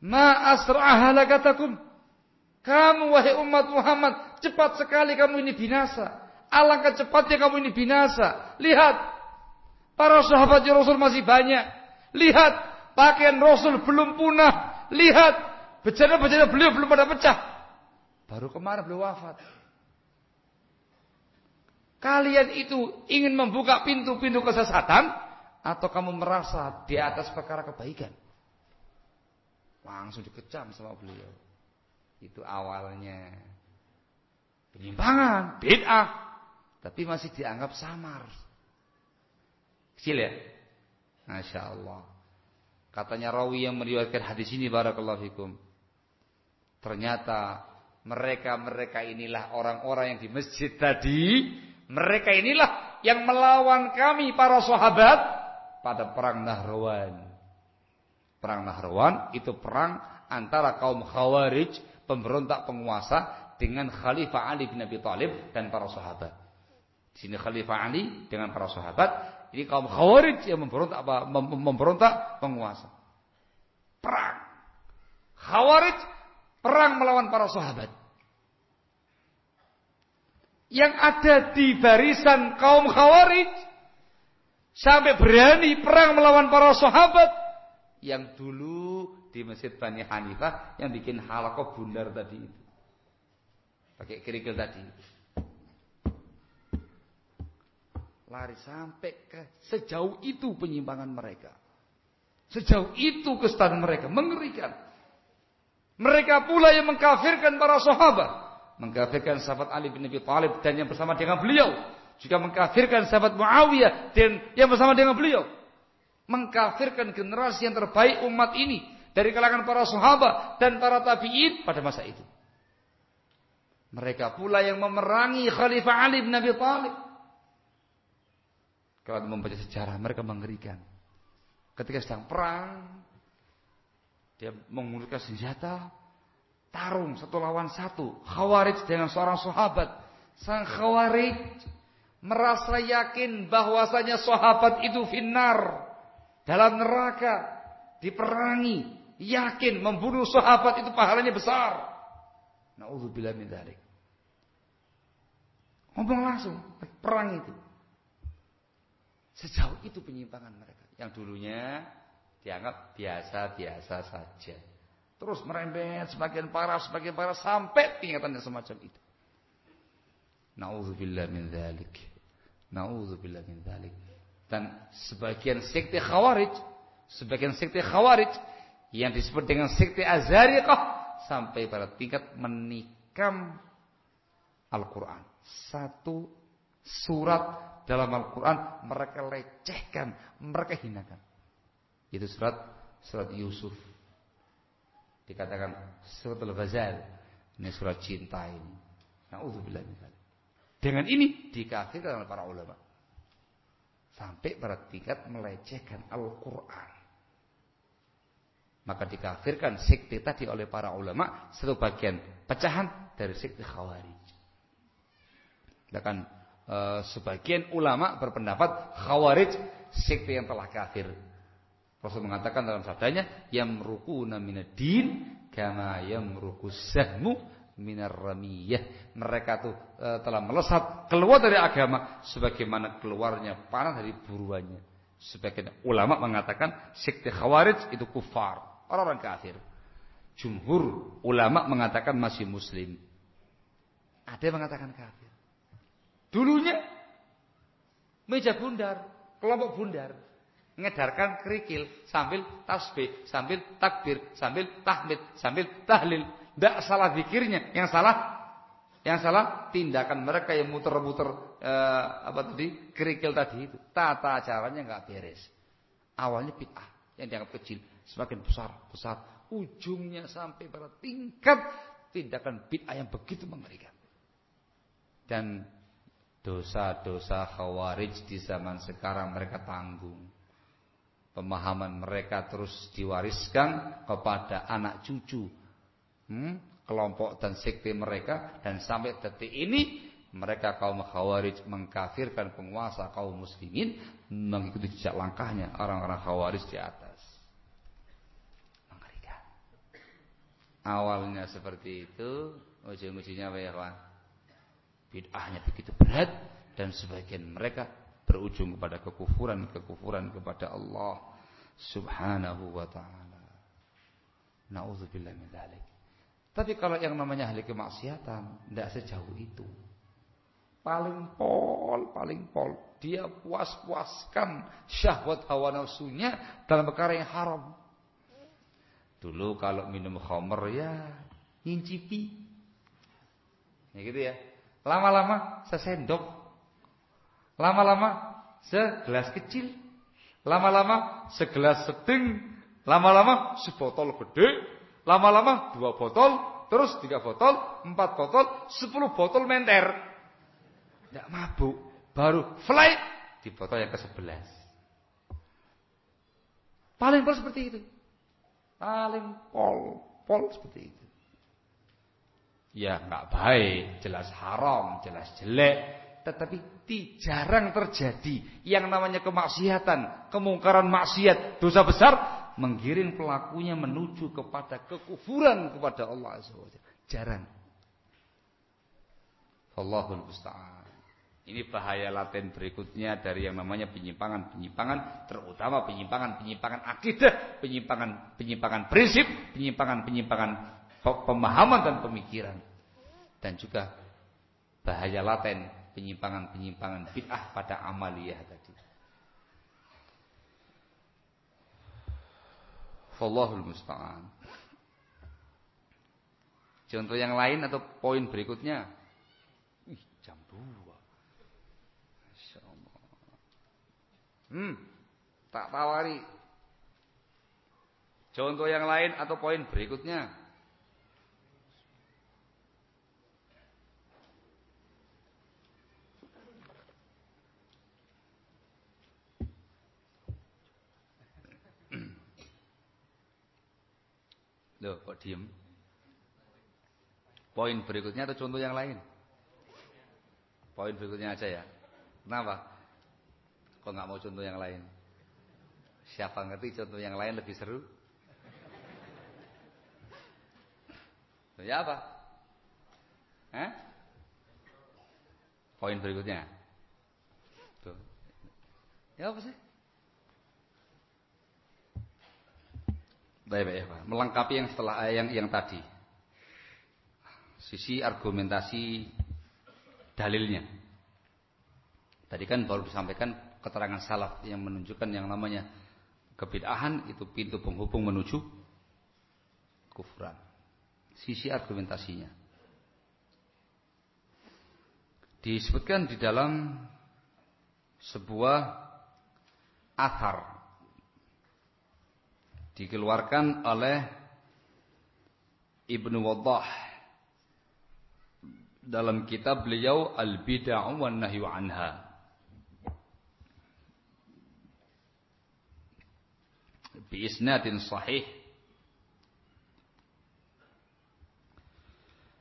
Ma asra'a halakatakum. Kamu wahai umat Muhammad, cepat sekali kamu ini binasa. Alangkah cepatnya kamu ini binasa. Lihat, para sahabat Rasul masih banyak. Lihat, pakaian Rasul belum punah. Lihat, bejana-bejana beliau belum pada pecah. Baru kemarin beliau wafat. Kalian itu ingin membuka pintu-pintu kesesatan atau kamu merasa di atas perkara kebaikan? Langsung dikecam sama beliau. Itu awalnya penyimpangan, bid'ah, tapi masih dianggap samar. Kecil ya? Masya Allah. Katanya rawi yang meriwayatkan hadis ini barakallahu fikum. Ternyata mereka-mereka inilah orang-orang yang di masjid tadi mereka inilah yang melawan kami para sahabat pada perang Nahrawan. Perang Nahrawan itu perang antara kaum Khawarij, pemberontak penguasa dengan Khalifah Ali bin Abi Thalib dan para sahabat. Di sini Khalifah Ali dengan para sahabat, ini kaum Khawarij yang memberontak apa? memberontak penguasa. Perang. Khawarij perang melawan para sahabat yang ada di barisan kaum khawarij sampai berani perang melawan para sahabat yang dulu di Masjid Bani Hanifah yang bikin halakoh bundar tadi itu. Pakai kerikil tadi. Lari sampai ke sejauh itu penyimpangan mereka. Sejauh itu kestaan mereka. Mengerikan. Mereka pula yang mengkafirkan para sahabat mengkafirkan sahabat Ali bin Abi Thalib dan yang bersama dengan beliau, juga mengkafirkan sahabat Muawiyah dan yang bersama dengan beliau. Mengkafirkan generasi yang terbaik umat ini dari kalangan para sahabat dan para tabi'in pada masa itu. Mereka pula yang memerangi Khalifah Ali bin Abi Thalib. Kalau membaca sejarah mereka mengerikan. Ketika sedang perang, dia menggunakan senjata, tarung satu lawan satu. Khawarij dengan seorang sahabat. Sang khawarij merasa yakin bahwasanya sahabat itu finar dalam neraka diperangi, yakin membunuh sahabat itu pahalanya besar. Nauzubillah min dzalik. Ngomong langsung perang itu. Sejauh itu penyimpangan mereka yang dulunya dianggap biasa-biasa saja. Terus merembet semakin parah, semakin parah sampai tingkatannya semacam itu. Nauzubillah min dzalik. Nauzubillah min dzalik. Dan sebagian sekte Khawarij, sebagian sekte Khawarij yang disebut dengan sekte Azariqah sampai pada tingkat menikam Al-Qur'an. Satu surat dalam Al-Qur'an mereka lecehkan, mereka hinakan. Itu surat surat Yusuf. Dikatakan suratul ghazal ini surat cinta ini. Naudzubillah dengan ini dikafirkan oleh para ulama. Sampai pada tingkat melecehkan Al-Qur'an. Maka dikafirkan sekte tadi oleh para ulama satu bagian pecahan dari sekte khawarij. Bahkan e, sebagian ulama berpendapat khawarij sekte yang telah kafir Rasul mengatakan dalam sabdanya, yamruquna minad-din kama yamruqus sahmu minar ramiyah. Mereka tuh e, telah melesat keluar dari agama sebagaimana keluarnya panah dari buruannya. Sebagian ulama mengatakan sekte Khawarij itu kufar, orang-orang kafir. Jumhur ulama mengatakan masih muslim. Ada yang mengatakan kafir. Dulunya meja bundar, kelompok bundar ngedarkan kerikil sambil tasbih, sambil takbir, sambil tahmid, sambil tahlil. Tidak salah zikirnya, yang salah yang salah tindakan mereka yang muter-muter eh, apa tadi kerikil tadi itu. Tata caranya nggak beres. Awalnya bid'ah yang dianggap kecil, semakin besar, besar, ujungnya sampai pada tingkat tindakan bid'ah yang begitu mengerikan. Dan dosa-dosa khawarij di zaman sekarang mereka tanggung. Pemahaman mereka terus diwariskan kepada anak cucu. Hmm? kelompok dan sekte mereka dan sampai detik ini mereka kaum khawarij mengkafirkan penguasa kaum muslimin mengikuti jejak langkahnya orang-orang khawarij di atas. Mengerikan. Awalnya seperti itu, ujung-ujungnya apa ya kawan? Bid'ahnya begitu berat dan sebagian mereka berujung kepada kekufuran-kekufuran kepada Allah Subhanahu wa taala. Nauzubillah min dzalik. Tapi kalau yang namanya ahli kemaksiatan, tidak sejauh itu. Paling pol, paling pol. Dia puas-puaskan syahwat hawa nafsunya dalam perkara yang haram. Dulu kalau minum khamr ya ngincipi. Ya gitu ya. Lama-lama sesendok. Lama-lama segelas kecil. Lama-lama segelas sedeng. Lama-lama sebotol gede Lama-lama dua botol, terus tiga botol, empat botol, sepuluh botol menter. Tidak mabuk. Baru flight di botol yang ke sebelas. Paling pol seperti itu. Paling pol, pol seperti itu. Ya nggak baik, jelas haram, jelas jelek. Tetapi jarang terjadi yang namanya kemaksiatan, kemungkaran maksiat, dosa besar menggiring pelakunya menuju kepada kekufuran kepada Allah SWT. Jarang. Allahul musta'an. Ini bahaya laten berikutnya dari yang namanya penyimpangan-penyimpangan, terutama penyimpangan-penyimpangan akidah, penyimpangan-penyimpangan prinsip, penyimpangan-penyimpangan pemahaman dan pemikiran. Dan juga bahaya laten penyimpangan-penyimpangan bid'ah pada amaliyah tadi. Wallahul musta'an. Contoh yang lain atau poin berikutnya. Ih, jam 2. Masyaallah. Hmm, tak tawari. Contoh yang lain atau poin berikutnya. Loh, kok diem? Poin berikutnya atau contoh yang lain? Poin berikutnya aja ya. Kenapa? Kok nggak mau contoh yang lain? Siapa ngerti contoh yang lain lebih seru? Ya apa? Hah? Poin berikutnya. Tuh. Ya apa sih? Baik, baik, Pak. Melengkapi yang setelah eh, yang yang tadi. Sisi argumentasi dalilnya. Tadi kan baru disampaikan keterangan salaf yang menunjukkan yang namanya kebid'ahan itu pintu penghubung menuju kufuran. Sisi argumentasinya. Disebutkan di dalam sebuah athar dikeluarkan oleh Ibnu Waddah dalam kitab beliau Al-Bid'ah wan Nahyu Anha. Bi isnadin sahih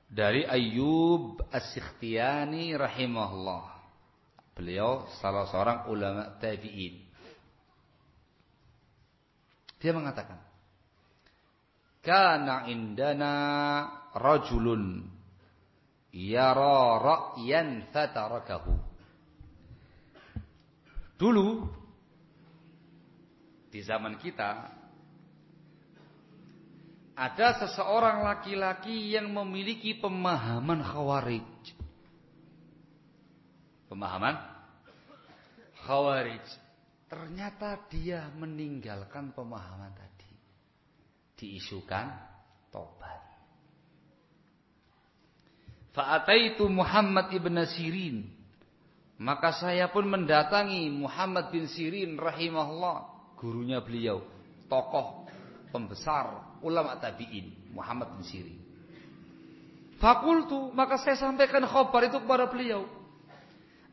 dari Ayyub As-Sikhtiyani rahimahullah. Beliau salah seorang ulama tabi'in. Dia mengatakan, "Kana indana rajulun yara ra'yan fatarakahu." Dulu di zaman kita ada seseorang laki-laki yang memiliki pemahaman khawarij. Pemahaman khawarij. Ternyata dia meninggalkan pemahaman tadi. Diisukan tobat. Fa'ataitu Muhammad ibn Sirin. Maka saya pun mendatangi Muhammad bin Sirin rahimahullah. Gurunya beliau. Tokoh pembesar ulama tabi'in. Muhammad bin Sirin. Fakultu. Maka saya sampaikan khobar itu kepada beliau.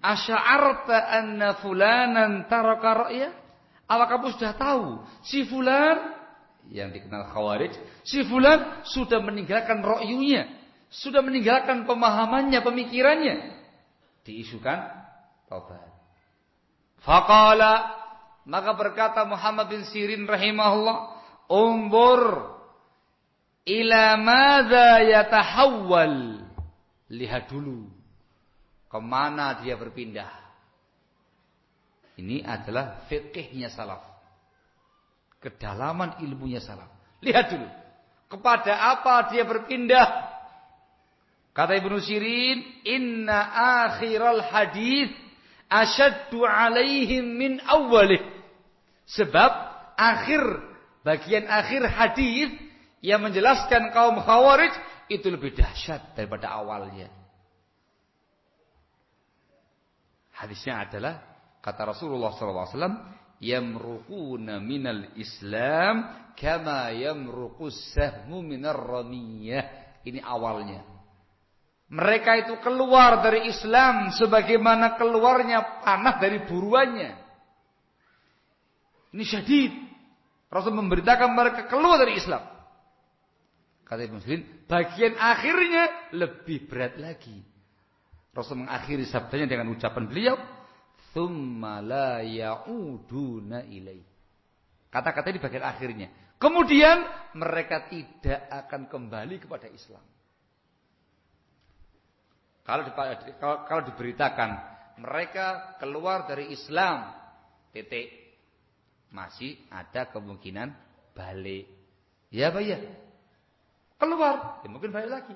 Asya'arta anna fulanan taraka ra'ya? Apa kamu sudah tahu si fulan yang dikenal khawarij, si fulan sudah meninggalkan ro'yunya, sudah meninggalkan pemahamannya, pemikirannya. Diisukan taubat. Faqala maka berkata Muhammad bin Sirin rahimahullah, "Umbur ila madza yatahawwal." Lihat dulu Ke mana dia berpindah? Ini adalah fikihnya salaf. Kedalaman ilmunya salaf. Lihat dulu. Kepada apa dia berpindah? Kata Ibnu Sirin, "Inna akhiral hadis asyaddu alaihim min awwalih." Sebab akhir bagian akhir hadis yang menjelaskan kaum Khawarij itu lebih dahsyat daripada awalnya. Hadisnya adalah kata Rasulullah SAW, yamruquna minal Islam kama yamruqus sahmu minar ramiyah. Ini awalnya. Mereka itu keluar dari Islam sebagaimana keluarnya panah dari buruannya. Ini syadid. Rasul memberitakan mereka keluar dari Islam. Kata Ibn Muslim, bagian akhirnya lebih berat lagi. Rasul mengakhiri sabdanya dengan ucapan beliau, "Tsumma la ya'uduna ilai." Kata-kata di bagian akhirnya. Kemudian mereka tidak akan kembali kepada Islam. Kalau, kalau, kalau diberitakan mereka keluar dari Islam, titik, masih ada kemungkinan balik. Ya, Pak ya. Keluar, ya mungkin balik lagi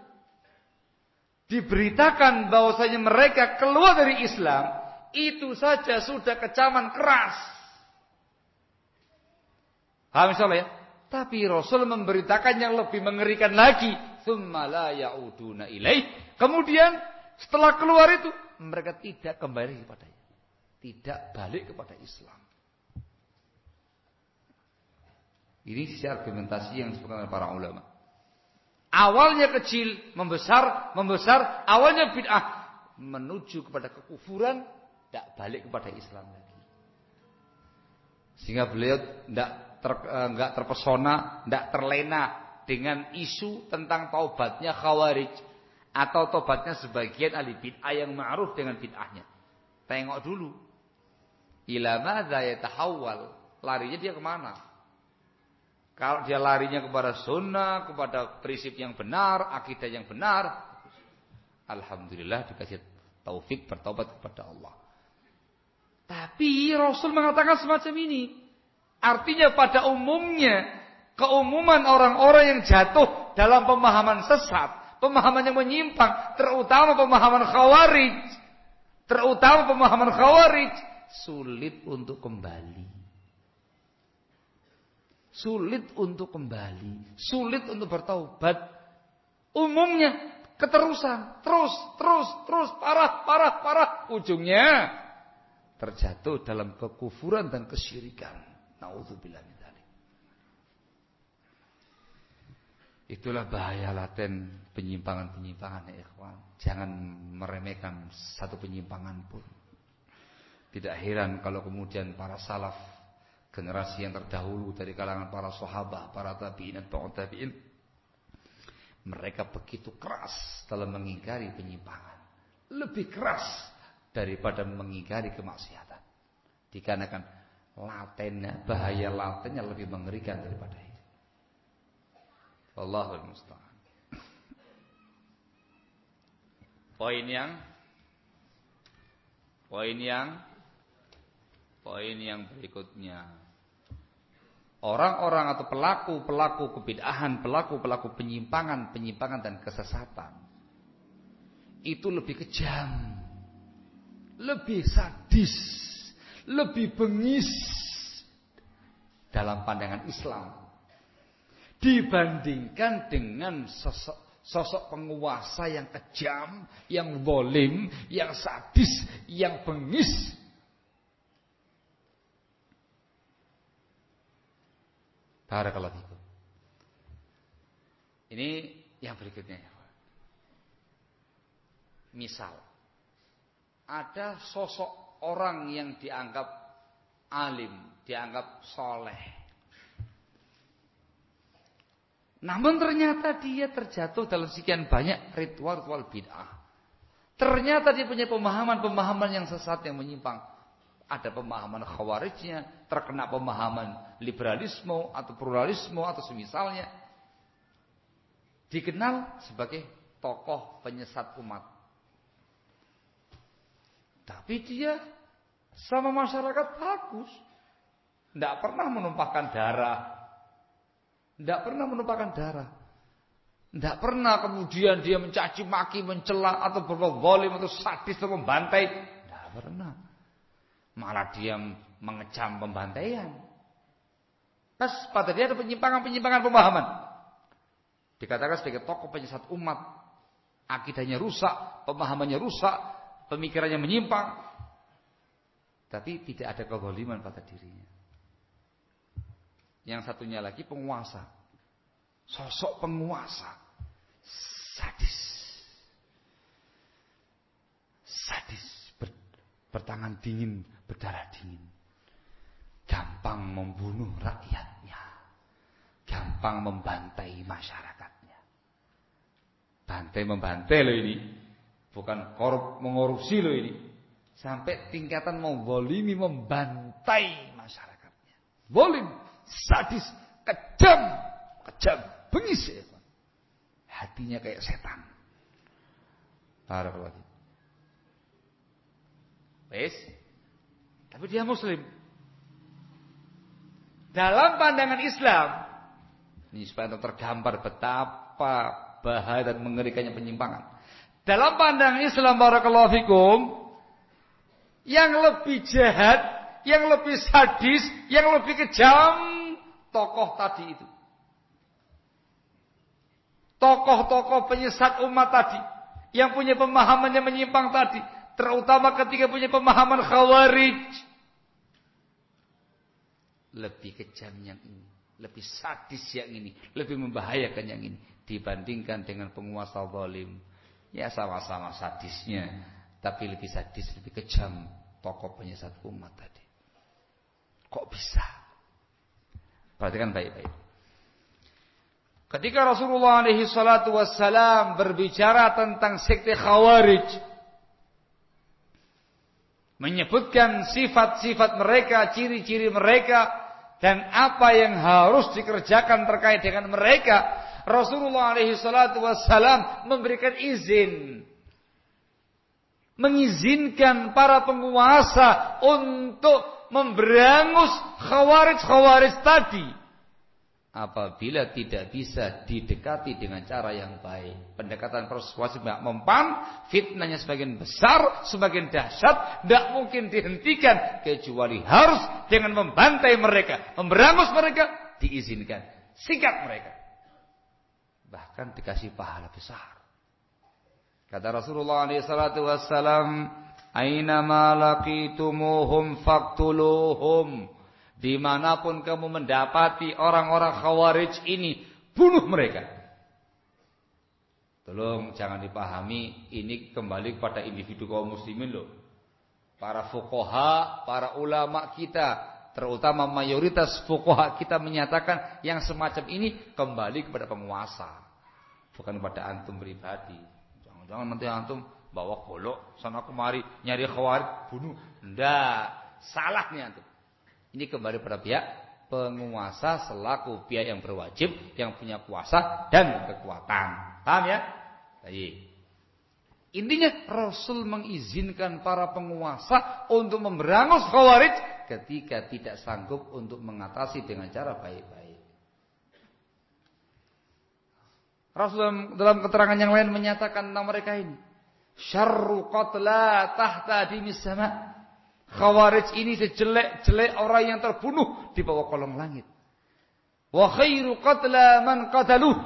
diberitakan bahwasanya mereka keluar dari Islam, itu saja sudah kecaman keras. Paham insyaallah ya? Tapi Rasul memberitakan yang lebih mengerikan lagi, tsumma yauduna. Kemudian setelah keluar itu mereka tidak kembali kepadanya. Tidak balik kepada Islam. Ini sisi argumentasi yang disebutkan oleh para ulama. Awalnya kecil, membesar, membesar, awalnya bid'ah menuju kepada kekufuran, tidak balik kepada Islam lagi. Sehingga beliau tidak ter, eh, terpesona, tidak terlena dengan isu tentang taubatnya khawarij atau taubatnya sebagian ahli bid'ah yang ma'ruf dengan bid'ahnya. Tengok dulu. Ila madza yatahawwal? Larinya dia ke mana? Kalau dia larinya kepada sunnah, kepada prinsip yang benar, akidah yang benar, alhamdulillah dikasih taufik bertobat kepada Allah. Tapi Rasul mengatakan semacam ini. Artinya pada umumnya keumuman orang-orang yang jatuh dalam pemahaman sesat, pemahaman yang menyimpang, terutama pemahaman khawarij, terutama pemahaman khawarij, sulit untuk kembali. Sulit untuk kembali. Sulit untuk bertaubat. Umumnya keterusan. Terus, terus, terus. Parah, parah, parah. Ujungnya terjatuh dalam kekufuran dan kesyirikan. Nauzubillah min Itulah bahaya laten penyimpangan-penyimpangan ya ikhwan. Jangan meremehkan satu penyimpangan pun. Tidak heran kalau kemudian para salaf generasi yang terdahulu dari kalangan para sahabat, para tabi'in dan tabi'in mereka begitu keras dalam mengingkari penyimpangan. Lebih keras daripada mengingkari kemaksiatan. Dikarenakan latennya, bahaya latennya lebih mengerikan daripada itu. Allahul musta'an. Poin yang poin yang poin yang berikutnya orang-orang atau pelaku-pelaku kebid'ahan, pelaku-pelaku penyimpangan, penyimpangan dan kesesatan itu lebih kejam, lebih sadis, lebih bengis dalam pandangan Islam dibandingkan dengan sosok sosok penguasa yang kejam, yang bolim, yang sadis, yang bengis. Barakallahu fikum. Ini yang berikutnya. Misal, ada sosok orang yang dianggap alim, dianggap soleh. Namun ternyata dia terjatuh dalam sekian banyak ritual-ritual bid'ah. Ternyata dia punya pemahaman-pemahaman yang sesat yang menyimpang. Ada pemahaman khawarijnya, terkena pemahaman liberalisme atau pluralisme atau semisalnya. Dikenal sebagai tokoh penyesat umat. Tapi dia sama masyarakat bagus. Tidak pernah menumpahkan darah. Tidak pernah menumpahkan darah. Tidak pernah kemudian dia mencaci maki, mencela atau berbuat zalim atau sadis atau membantai. Tidak pernah. Malah dia mengecam pembantaian. Pas pada dia ada penyimpangan-penyimpangan pemahaman. Dikatakan sebagai tokoh penyesat umat. Akidahnya rusak, pemahamannya rusak, pemikirannya menyimpang, tapi tidak ada kezaliman pada dirinya. Yang satunya lagi penguasa. Sosok penguasa. Sadis. Sadis. Ber, bertangan dingin, berdarah dingin. Gampang membunuh rakyatnya. Gampang membantai masyarakatnya. Bantai membantai loh ini. Bukan korup mengorupsi loh ini. Sampai tingkatan membolimi, membantai masyarakatnya. Bolim, sadis, kejam, kejam, bengis ya. Hatinya kayak setan. Barakallahu Wes. Tapi dia muslim. Dalam pandangan Islam, ini supaya tergambar betapa bahaya dan mengerikannya penyimpangan. Dalam pandangan Islam barakallahu fikum yang lebih jahat, yang lebih sadis, yang lebih kejam tokoh tadi itu. Tokoh-tokoh penyesat umat tadi yang punya pemahaman yang menyimpang tadi, terutama ketika punya pemahaman khawarij. Lebih kejam yang ini, lebih sadis yang ini, lebih membahayakan yang ini dibandingkan dengan penguasa zalim Ya sama-sama sadisnya, tapi lebih sadis, lebih kejam tokoh penyesat umat tadi. Kok bisa? Perhatikan baik-baik. Ketika Rasulullah alaihi salatu wassalam berbicara tentang sekte Khawarij menyebutkan sifat-sifat mereka, ciri-ciri mereka dan apa yang harus dikerjakan terkait dengan mereka, Rasulullah alaihi salatu wassalam memberikan izin. Mengizinkan para penguasa untuk memberangus khawarij-khawarij tadi. Apabila tidak bisa didekati dengan cara yang baik. Pendekatan persuasif tidak mempan. Fitnahnya sebagian besar, sebagian dahsyat. Tidak mungkin dihentikan. Kecuali harus dengan membantai mereka. Memberangus mereka. Diizinkan. Sikat mereka. Bahkan dikasih pahala besar. Kata Rasulullah SAW, Aina ma laqitumuhum faqtuluhum. Di mana pun kamu mendapati orang-orang khawarij ini, bunuh mereka. Tolong jangan dipahami ini kembali kepada individu kaum muslimin loh. Para fukoha, para ulama kita, terutama mayoritas fukoha kita menyatakan yang semacam ini kembali kepada penguasa. Bukan kepada antum pribadi. Jangan-jangan nanti antum bawa golok sana kemari nyari khawarij bunuh. Ndak, salah nih antum. Ini kembali pada pihak penguasa selaku pihak yang berwajib yang punya kuasa dan kekuatan. Paham ya? Baik. Intinya Rasul mengizinkan para penguasa untuk memberangus khawarij ketika tidak sanggup untuk mengatasi dengan cara baik-baik. Rasul dalam keterangan yang lain menyatakan tentang mereka ini. Syarru qatla tahta dimis sama. Khawarij ini sejelek-jelek orang yang terbunuh di bawah kolong langit. Wa khairu qatla man qataluh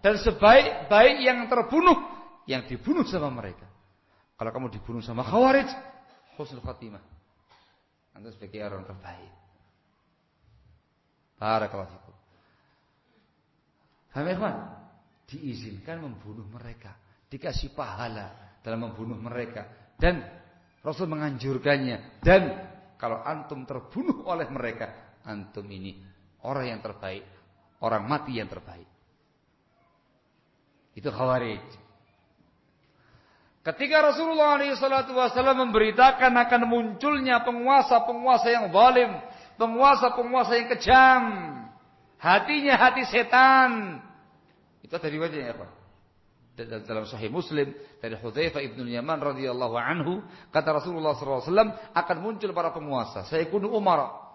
dan sebaik-baik yang terbunuh yang dibunuh sama mereka. Kalau kamu dibunuh sama Khawarij, husnul khatimah. Anda sebagai orang terbaik. Barakallahu fikum. Paham Diizinkan membunuh mereka, dikasih pahala dalam membunuh mereka dan Rasul menganjurkannya dan kalau antum terbunuh oleh mereka, antum ini orang yang terbaik, orang mati yang terbaik. Itu khawarij. Ketika Rasulullah SAW memberitakan akan munculnya penguasa-penguasa yang zalim, penguasa-penguasa yang kejam, hatinya hati setan. Itu dari wajahnya apa? Dalam Sahih Muslim dari Hudzaifah ibnu Yaman radhiyallahu anhu kata Rasulullah SAW akan muncul para penguasa. Saya kuno Umar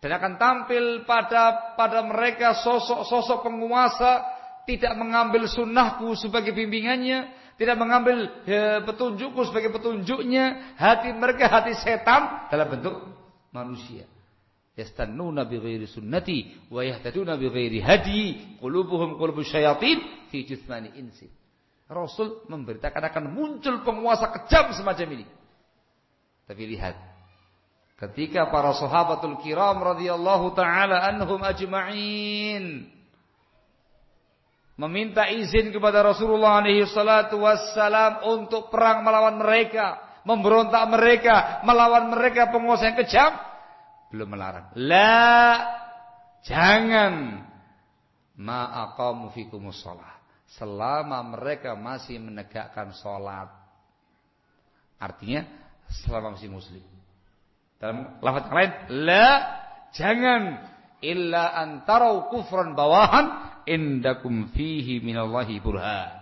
dan akan tampil pada pada mereka sosok-sosok penguasa tidak mengambil sunnahku sebagai bimbingannya, tidak mengambil ya, petunjukku sebagai petunjuknya, hati mereka hati setan dalam bentuk manusia yastannuna bi ghairi sunnati wa yahtaduna bi ghairi hadi qulubuhum qulubus syayatin fi jismani insi. Rasul memberitakan akan muncul penguasa kejam semacam ini. Tapi lihat ketika para sahabatul kiram radhiyallahu taala anhum ajma'in meminta izin kepada Rasulullah alaihi salatu wassalam untuk perang melawan mereka, memberontak mereka, melawan mereka penguasa yang kejam, belum melarang. La jangan ma aqamu fikumus. Selama mereka masih menegakkan salat. Artinya selama masih muslim. Dalam lafaz yang lain, la jangan illa antarau kufran bawahan indakum fihi minallahi burhan.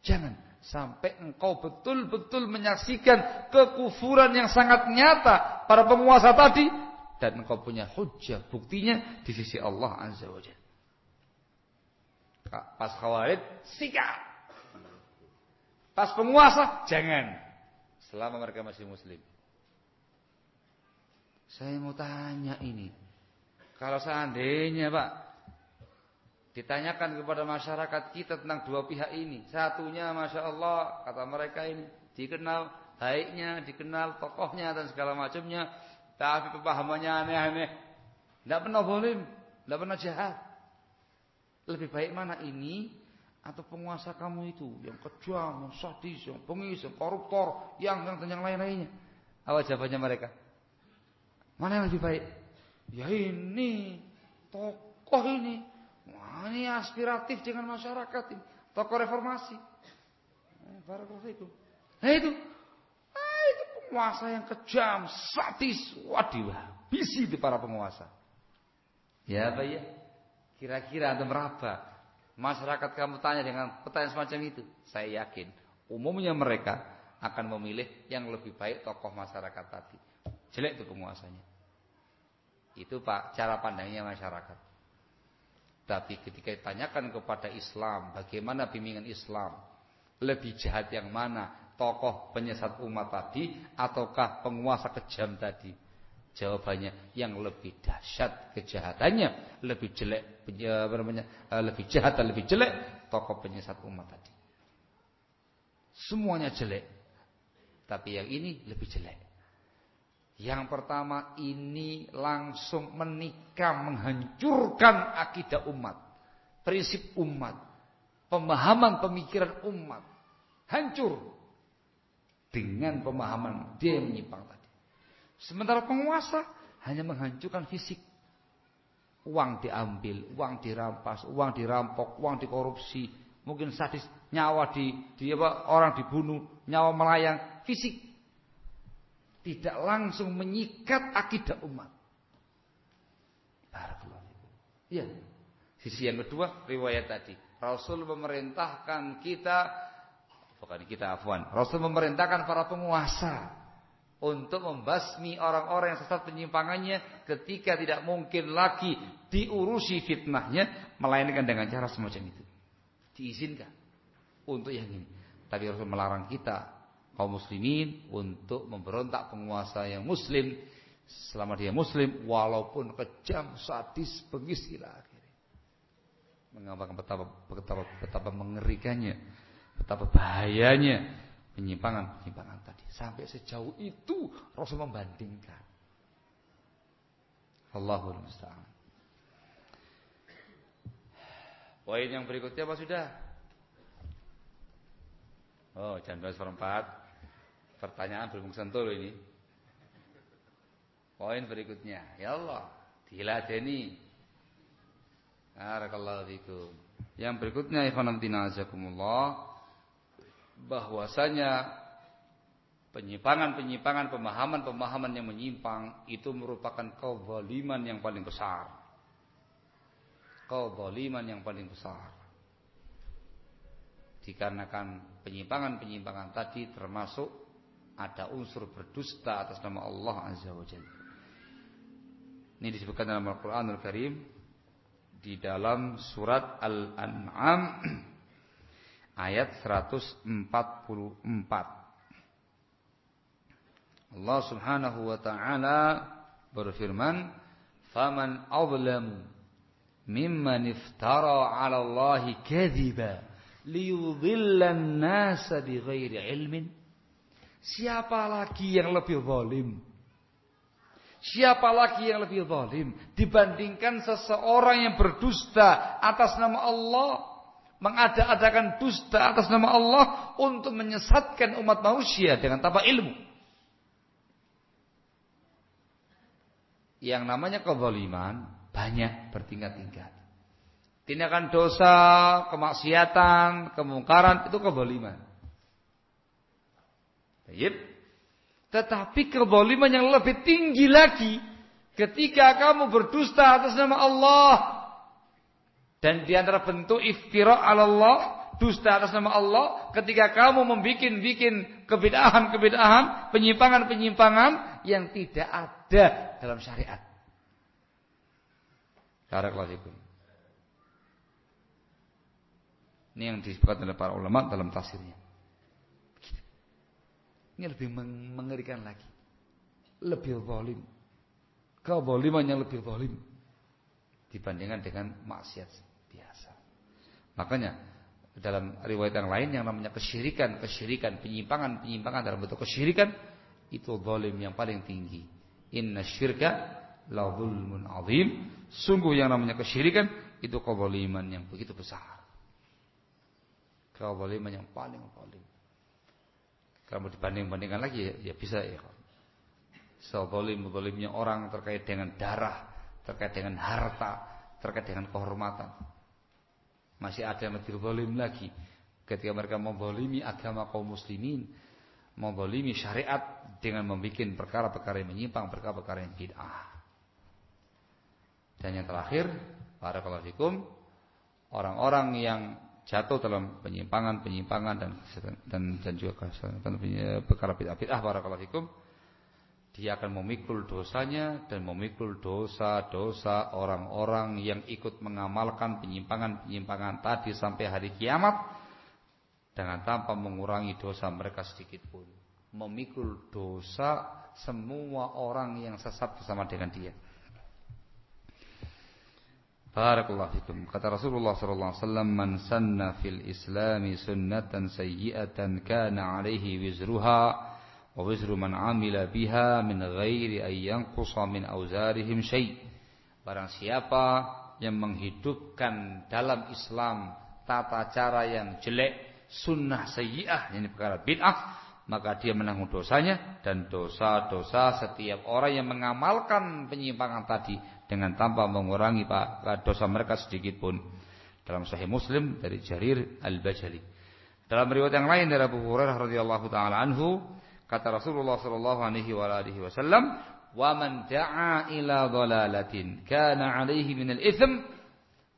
Jangan sampai engkau betul-betul menyaksikan kekufuran yang sangat nyata para penguasa tadi dan engkau punya hujah buktinya di sisi Allah Azza wa Jalla. Pas khawarij sikap. Pas penguasa jangan. Selama mereka masih muslim. Saya mau tanya ini. Kalau seandainya Pak ditanyakan kepada masyarakat kita tentang dua pihak ini. Satunya Masya Allah kata mereka ini dikenal baiknya, dikenal tokohnya dan segala macamnya. Tapi pemahamannya aneh-aneh. Tidak pernah boleh, tidak pernah jahat. Lebih baik mana ini atau penguasa kamu itu yang kejam, yang sadis, yang pengis, yang koruptor, yang yang dan yang lain-lainnya. Apa jawabannya mereka? Mana yang lebih baik? Ya ini tokoh ini. Wah, ini aspiratif dengan masyarakat ini. Tokoh reformasi. Eh, nah itu penguasa yang kejam, sadis, wadiw, bisi di para penguasa. Ya apa ya? Kira-kira anda meraba masyarakat kamu tanya dengan pertanyaan semacam itu, saya yakin umumnya mereka akan memilih yang lebih baik tokoh masyarakat tadi. Jelek itu penguasanya. Itu Pak cara pandangnya masyarakat. Tapi ketika ditanyakan kepada Islam, bagaimana bimbingan Islam? Lebih jahat yang mana? tokoh penyesat umat tadi ataukah penguasa kejam tadi? Jawabannya yang lebih dahsyat kejahatannya, lebih jelek namanya? Eh, lebih jahat dan lebih jelek tokoh penyesat umat tadi. Semuanya jelek. Tapi yang ini lebih jelek. Yang pertama ini langsung menikam, menghancurkan akidah umat, prinsip umat, pemahaman pemikiran umat. Hancur dengan pemahaman dia menyimpang tadi. Sementara penguasa hanya menghancurkan fisik. Uang diambil, uang dirampas, uang dirampok, uang dikorupsi, mungkin sadis nyawa di, di apa, orang dibunuh, nyawa melayang, fisik. Tidak langsung menyikat akidah umat. Ya. Sisi yang kedua riwayat tadi. Rasul memerintahkan kita bukan kita afwan. Rasul memerintahkan para penguasa untuk membasmi orang-orang yang sesat penyimpangannya ketika tidak mungkin lagi diurusi fitnahnya melainkan dengan cara semacam itu. Diizinkan untuk yang ini. Tapi Rasul melarang kita kaum muslimin untuk memberontak penguasa yang muslim selama dia muslim walaupun kejam, sadis, bengis ila akhirnya. Mengapa betapa, betapa, betapa mengerikannya, betapa bahayanya penyimpangan-penyimpangan tadi. Sampai sejauh itu Rasul membandingkan. Allahul musta'an. Poin yang berikutnya apa sudah? Oh, jam 12 seperempat. Pertanyaan belum sentuh ini. Poin berikutnya. Ya Allah, diladeni. Barakallahu fikum. Yang berikutnya ikhwan azakumullah bahwasanya penyimpangan-penyimpangan pemahaman-pemahaman yang menyimpang itu merupakan kezaliman yang paling besar. Kezaliman yang paling besar. Dikarenakan penyimpangan-penyimpangan tadi termasuk ada unsur berdusta atas nama Allah Azza wa Jalla. Ini disebutkan dalam Al-Qur'anul Karim di dalam surat Al-An'am ayat 144. Allah Subhanahu wa taala berfirman, "Faman azlam mimman iftara 'ala Allah kadhiba liyudhillan nasa bighairi ilmin." Siapa lagi yang lebih zalim? Siapa lagi yang lebih zalim dibandingkan seseorang yang berdusta atas nama Allah mengada-adakan dusta atas nama Allah untuk menyesatkan umat manusia dengan tanpa ilmu. Yang namanya kezaliman banyak bertingkat-tingkat. Tindakan dosa, kemaksiatan, kemungkaran itu kezaliman. Baik. Tetapi kezaliman yang lebih tinggi lagi ketika kamu berdusta atas nama Allah dan di antara bentuk iftira Allah, dusta atas nama Allah, ketika kamu membikin-bikin kebidahan-kebidahan, penyimpangan-penyimpangan yang tidak ada dalam syariat. Barakallahu Ini yang disebutkan oleh para ulama dalam tafsirnya. Ini lebih mengerikan lagi. Lebih zalim. Kezaliman yang lebih zalim dibandingkan dengan maksiat Makanya dalam riwayat yang lain yang namanya kesyirikan, kesyirikan, penyimpangan, penyimpangan dalam bentuk kesyirikan itu zalim yang paling tinggi. Inna syirka la zulmun azim. Sungguh yang namanya kesyirikan itu kezaliman yang begitu besar. Kezaliman yang paling paling. Kalau dibanding-bandingkan lagi ya, ya bisa ya. Sezalim-zalimnya orang terkait dengan darah, terkait dengan harta, terkait dengan kehormatan. Masih ada yang lebih zalim lagi. Ketika mereka membolimi agama kaum muslimin. Membolimi syariat dengan membuat perkara-perkara yang menyimpang, perkara-perkara yang bid'ah. Dan yang terakhir, para fikum, orang-orang yang jatuh dalam penyimpangan-penyimpangan dan dan juga perkara bid'ah-bid'ah para fikum dia akan memikul dosanya dan memikul dosa-dosa orang-orang yang ikut mengamalkan penyimpangan-penyimpangan tadi sampai hari kiamat dengan tanpa mengurangi dosa mereka sedikit pun. Memikul dosa semua orang yang sesat bersama dengan dia. Barakallahu fikum. Kata Rasulullah sallallahu alaihi wasallam, "Man sanna fil Islami sunnatan sayyi'atan kana 'alaihi wizruha." Wa man amila biha min ghairi ay yanqusa min auzarihim syai' barang siapa yang menghidupkan dalam Islam tata cara yang jelek sunnah sayyi'ah ini perkara bid'ah maka dia menanggung dosanya dan dosa-dosa setiap orang yang mengamalkan penyimpangan tadi dengan tanpa mengurangi dosa mereka sedikit pun. Dalam sahih Muslim dari Jarir Al-Bajali. Dalam riwayat yang lain dari Abu Hurairah radhiyallahu taala anhu Kata Rasulullah sallallahu alaihi wasallam, "Wa man da'a ila dhalalatin kana 'alaihi min al-itsm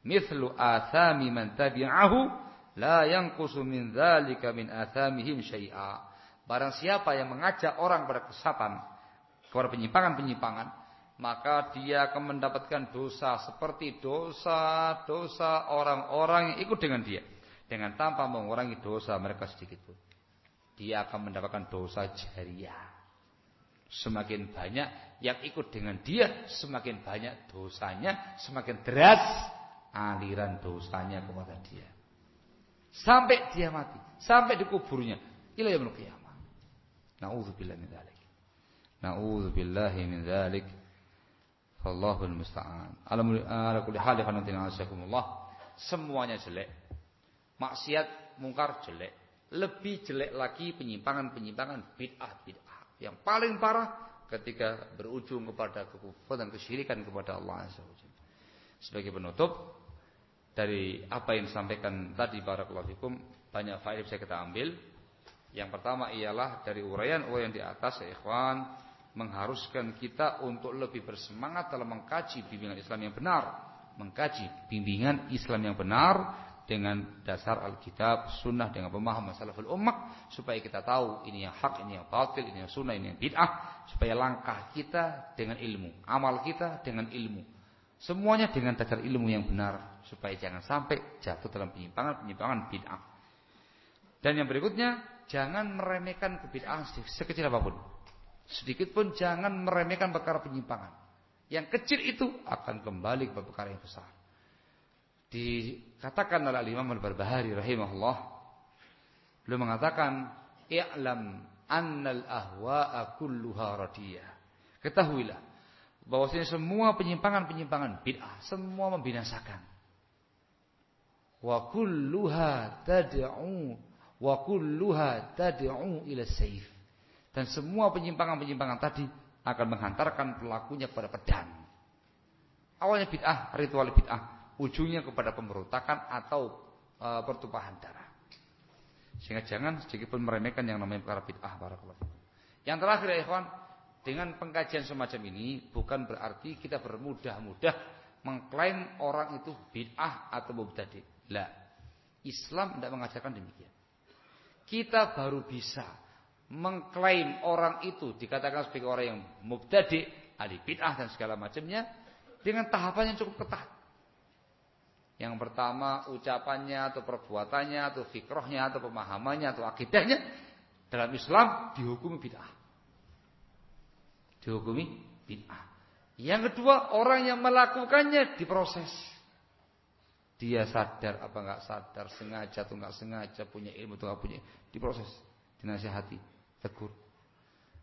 mithlu athami man tabi'ahu la yanqusu min dzalika min athamihim syai'a." Barang siapa yang mengajak orang pada kesesatan, kepada penyimpangan-penyimpangan, maka dia akan mendapatkan dosa seperti dosa-dosa orang-orang yang ikut dengan dia dengan tanpa mengurangi dosa mereka sedikit pun. Dia akan mendapatkan dosa jariah. Semakin banyak yang ikut dengan dia, semakin banyak dosanya, semakin deras aliran dosanya kepada dia. Sampai dia mati, sampai dikuburnya. Ila yaumil qiyamah. Nauzubillah min dzalik. Nauzubillahi min dzalik. Wallahul musta'an. Ala kulli hal Semuanya jelek. Maksiat, mungkar jelek. Lebih jelek lagi penyimpangan-penyimpangan bid'ah-bid'ah. Yang paling parah ketika berujung kepada kekufuran dan kesyirikan kepada Allah Azza Sebagai penutup dari apa yang disampaikan tadi para fikum banyak faedah bisa kita ambil. Yang pertama ialah dari uraian-uraian di atas ya ikhwan mengharuskan kita untuk lebih bersemangat dalam mengkaji bimbingan Islam yang benar, mengkaji bimbingan Islam yang benar dengan dasar Alkitab, Sunnah dengan pemahaman salaful ummah supaya kita tahu ini yang hak, ini yang batil, ini yang sunnah, ini yang bid'ah supaya langkah kita dengan ilmu, amal kita dengan ilmu. Semuanya dengan dasar ilmu yang benar supaya jangan sampai jatuh dalam penyimpangan-penyimpangan bid'ah. Dan yang berikutnya, jangan meremehkan kebid'ahan sekecil apa pun. Sedikit pun jangan meremehkan perkara penyimpangan. Yang kecil itu akan kembali ke perkara yang besar dikatakan oleh Imam Al-Barbahari rahimahullah beliau mengatakan i'lam annal ahwa'a kulluha radiyah. Ketahuilah bahwasanya semua penyimpangan-penyimpangan bid'ah semua membinasakan. Wa kulluha tad'u wa kulluha tad'u ila saif dan semua penyimpangan-penyimpangan tadi akan menghantarkan pelakunya kepada pedang. Awalnya bid'ah ritual bid'ah ujungnya kepada pemberontakan atau e, pertumpahan darah. Sehingga jangan sedikit pun meremehkan yang namanya perkara bid'ah barakallahu. Yang terakhir ya ikhwan, dengan pengkajian semacam ini bukan berarti kita bermudah-mudah mengklaim orang itu bid'ah atau mubtadi. La. Islam tidak mengajarkan demikian. Kita baru bisa mengklaim orang itu dikatakan sebagai orang yang mubtadi, ahli bid'ah dan segala macamnya dengan tahapan yang cukup ketat. Yang pertama ucapannya atau perbuatannya atau fikrohnya atau pemahamannya atau akidahnya dalam Islam dihukumi bid'ah. Dihukumi bid'ah. Yang kedua orang yang melakukannya diproses. Dia sadar apa enggak sadar, sengaja atau enggak sengaja, punya ilmu atau enggak punya, diproses, dinasihati, tegur.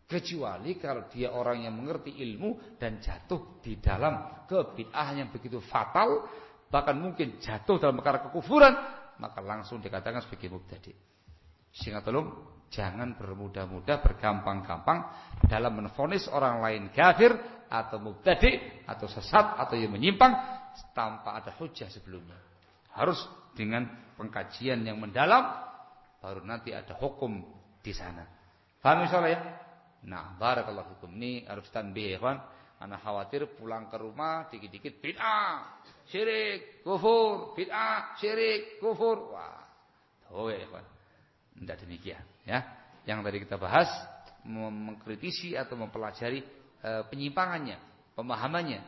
Kecuali kalau dia orang yang mengerti ilmu dan jatuh di dalam kebid'ah yang begitu fatal bahkan mungkin jatuh dalam perkara kekufuran, maka langsung dikatakan sebagai mubtadi. Sehingga tolong jangan bermudah-mudah bergampang-gampang dalam menfonis orang lain kafir atau mubtadi atau sesat atau yang menyimpang tanpa ada hujah sebelumnya. Harus dengan pengkajian yang mendalam baru nanti ada hukum di sana. Paham insyaallah ya? Nah, barakallahu fikum. Ini harus tanbih ya, kawan. Anak khawatir pulang ke rumah dikit-dikit bid'ah syirik, kufur, bid'ah, syirik, kufur. Wah, tahu ya kawan. Tidak demikian, ya. Yang tadi kita bahas mengkritisi atau mempelajari e, penyimpangannya, pemahamannya,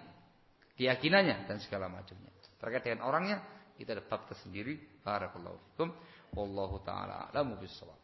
keyakinannya dan segala macamnya. Terkait dengan orangnya, kita ada bab tersendiri. Barakallahu fikum. Wallahu taala a'lamu bissawab.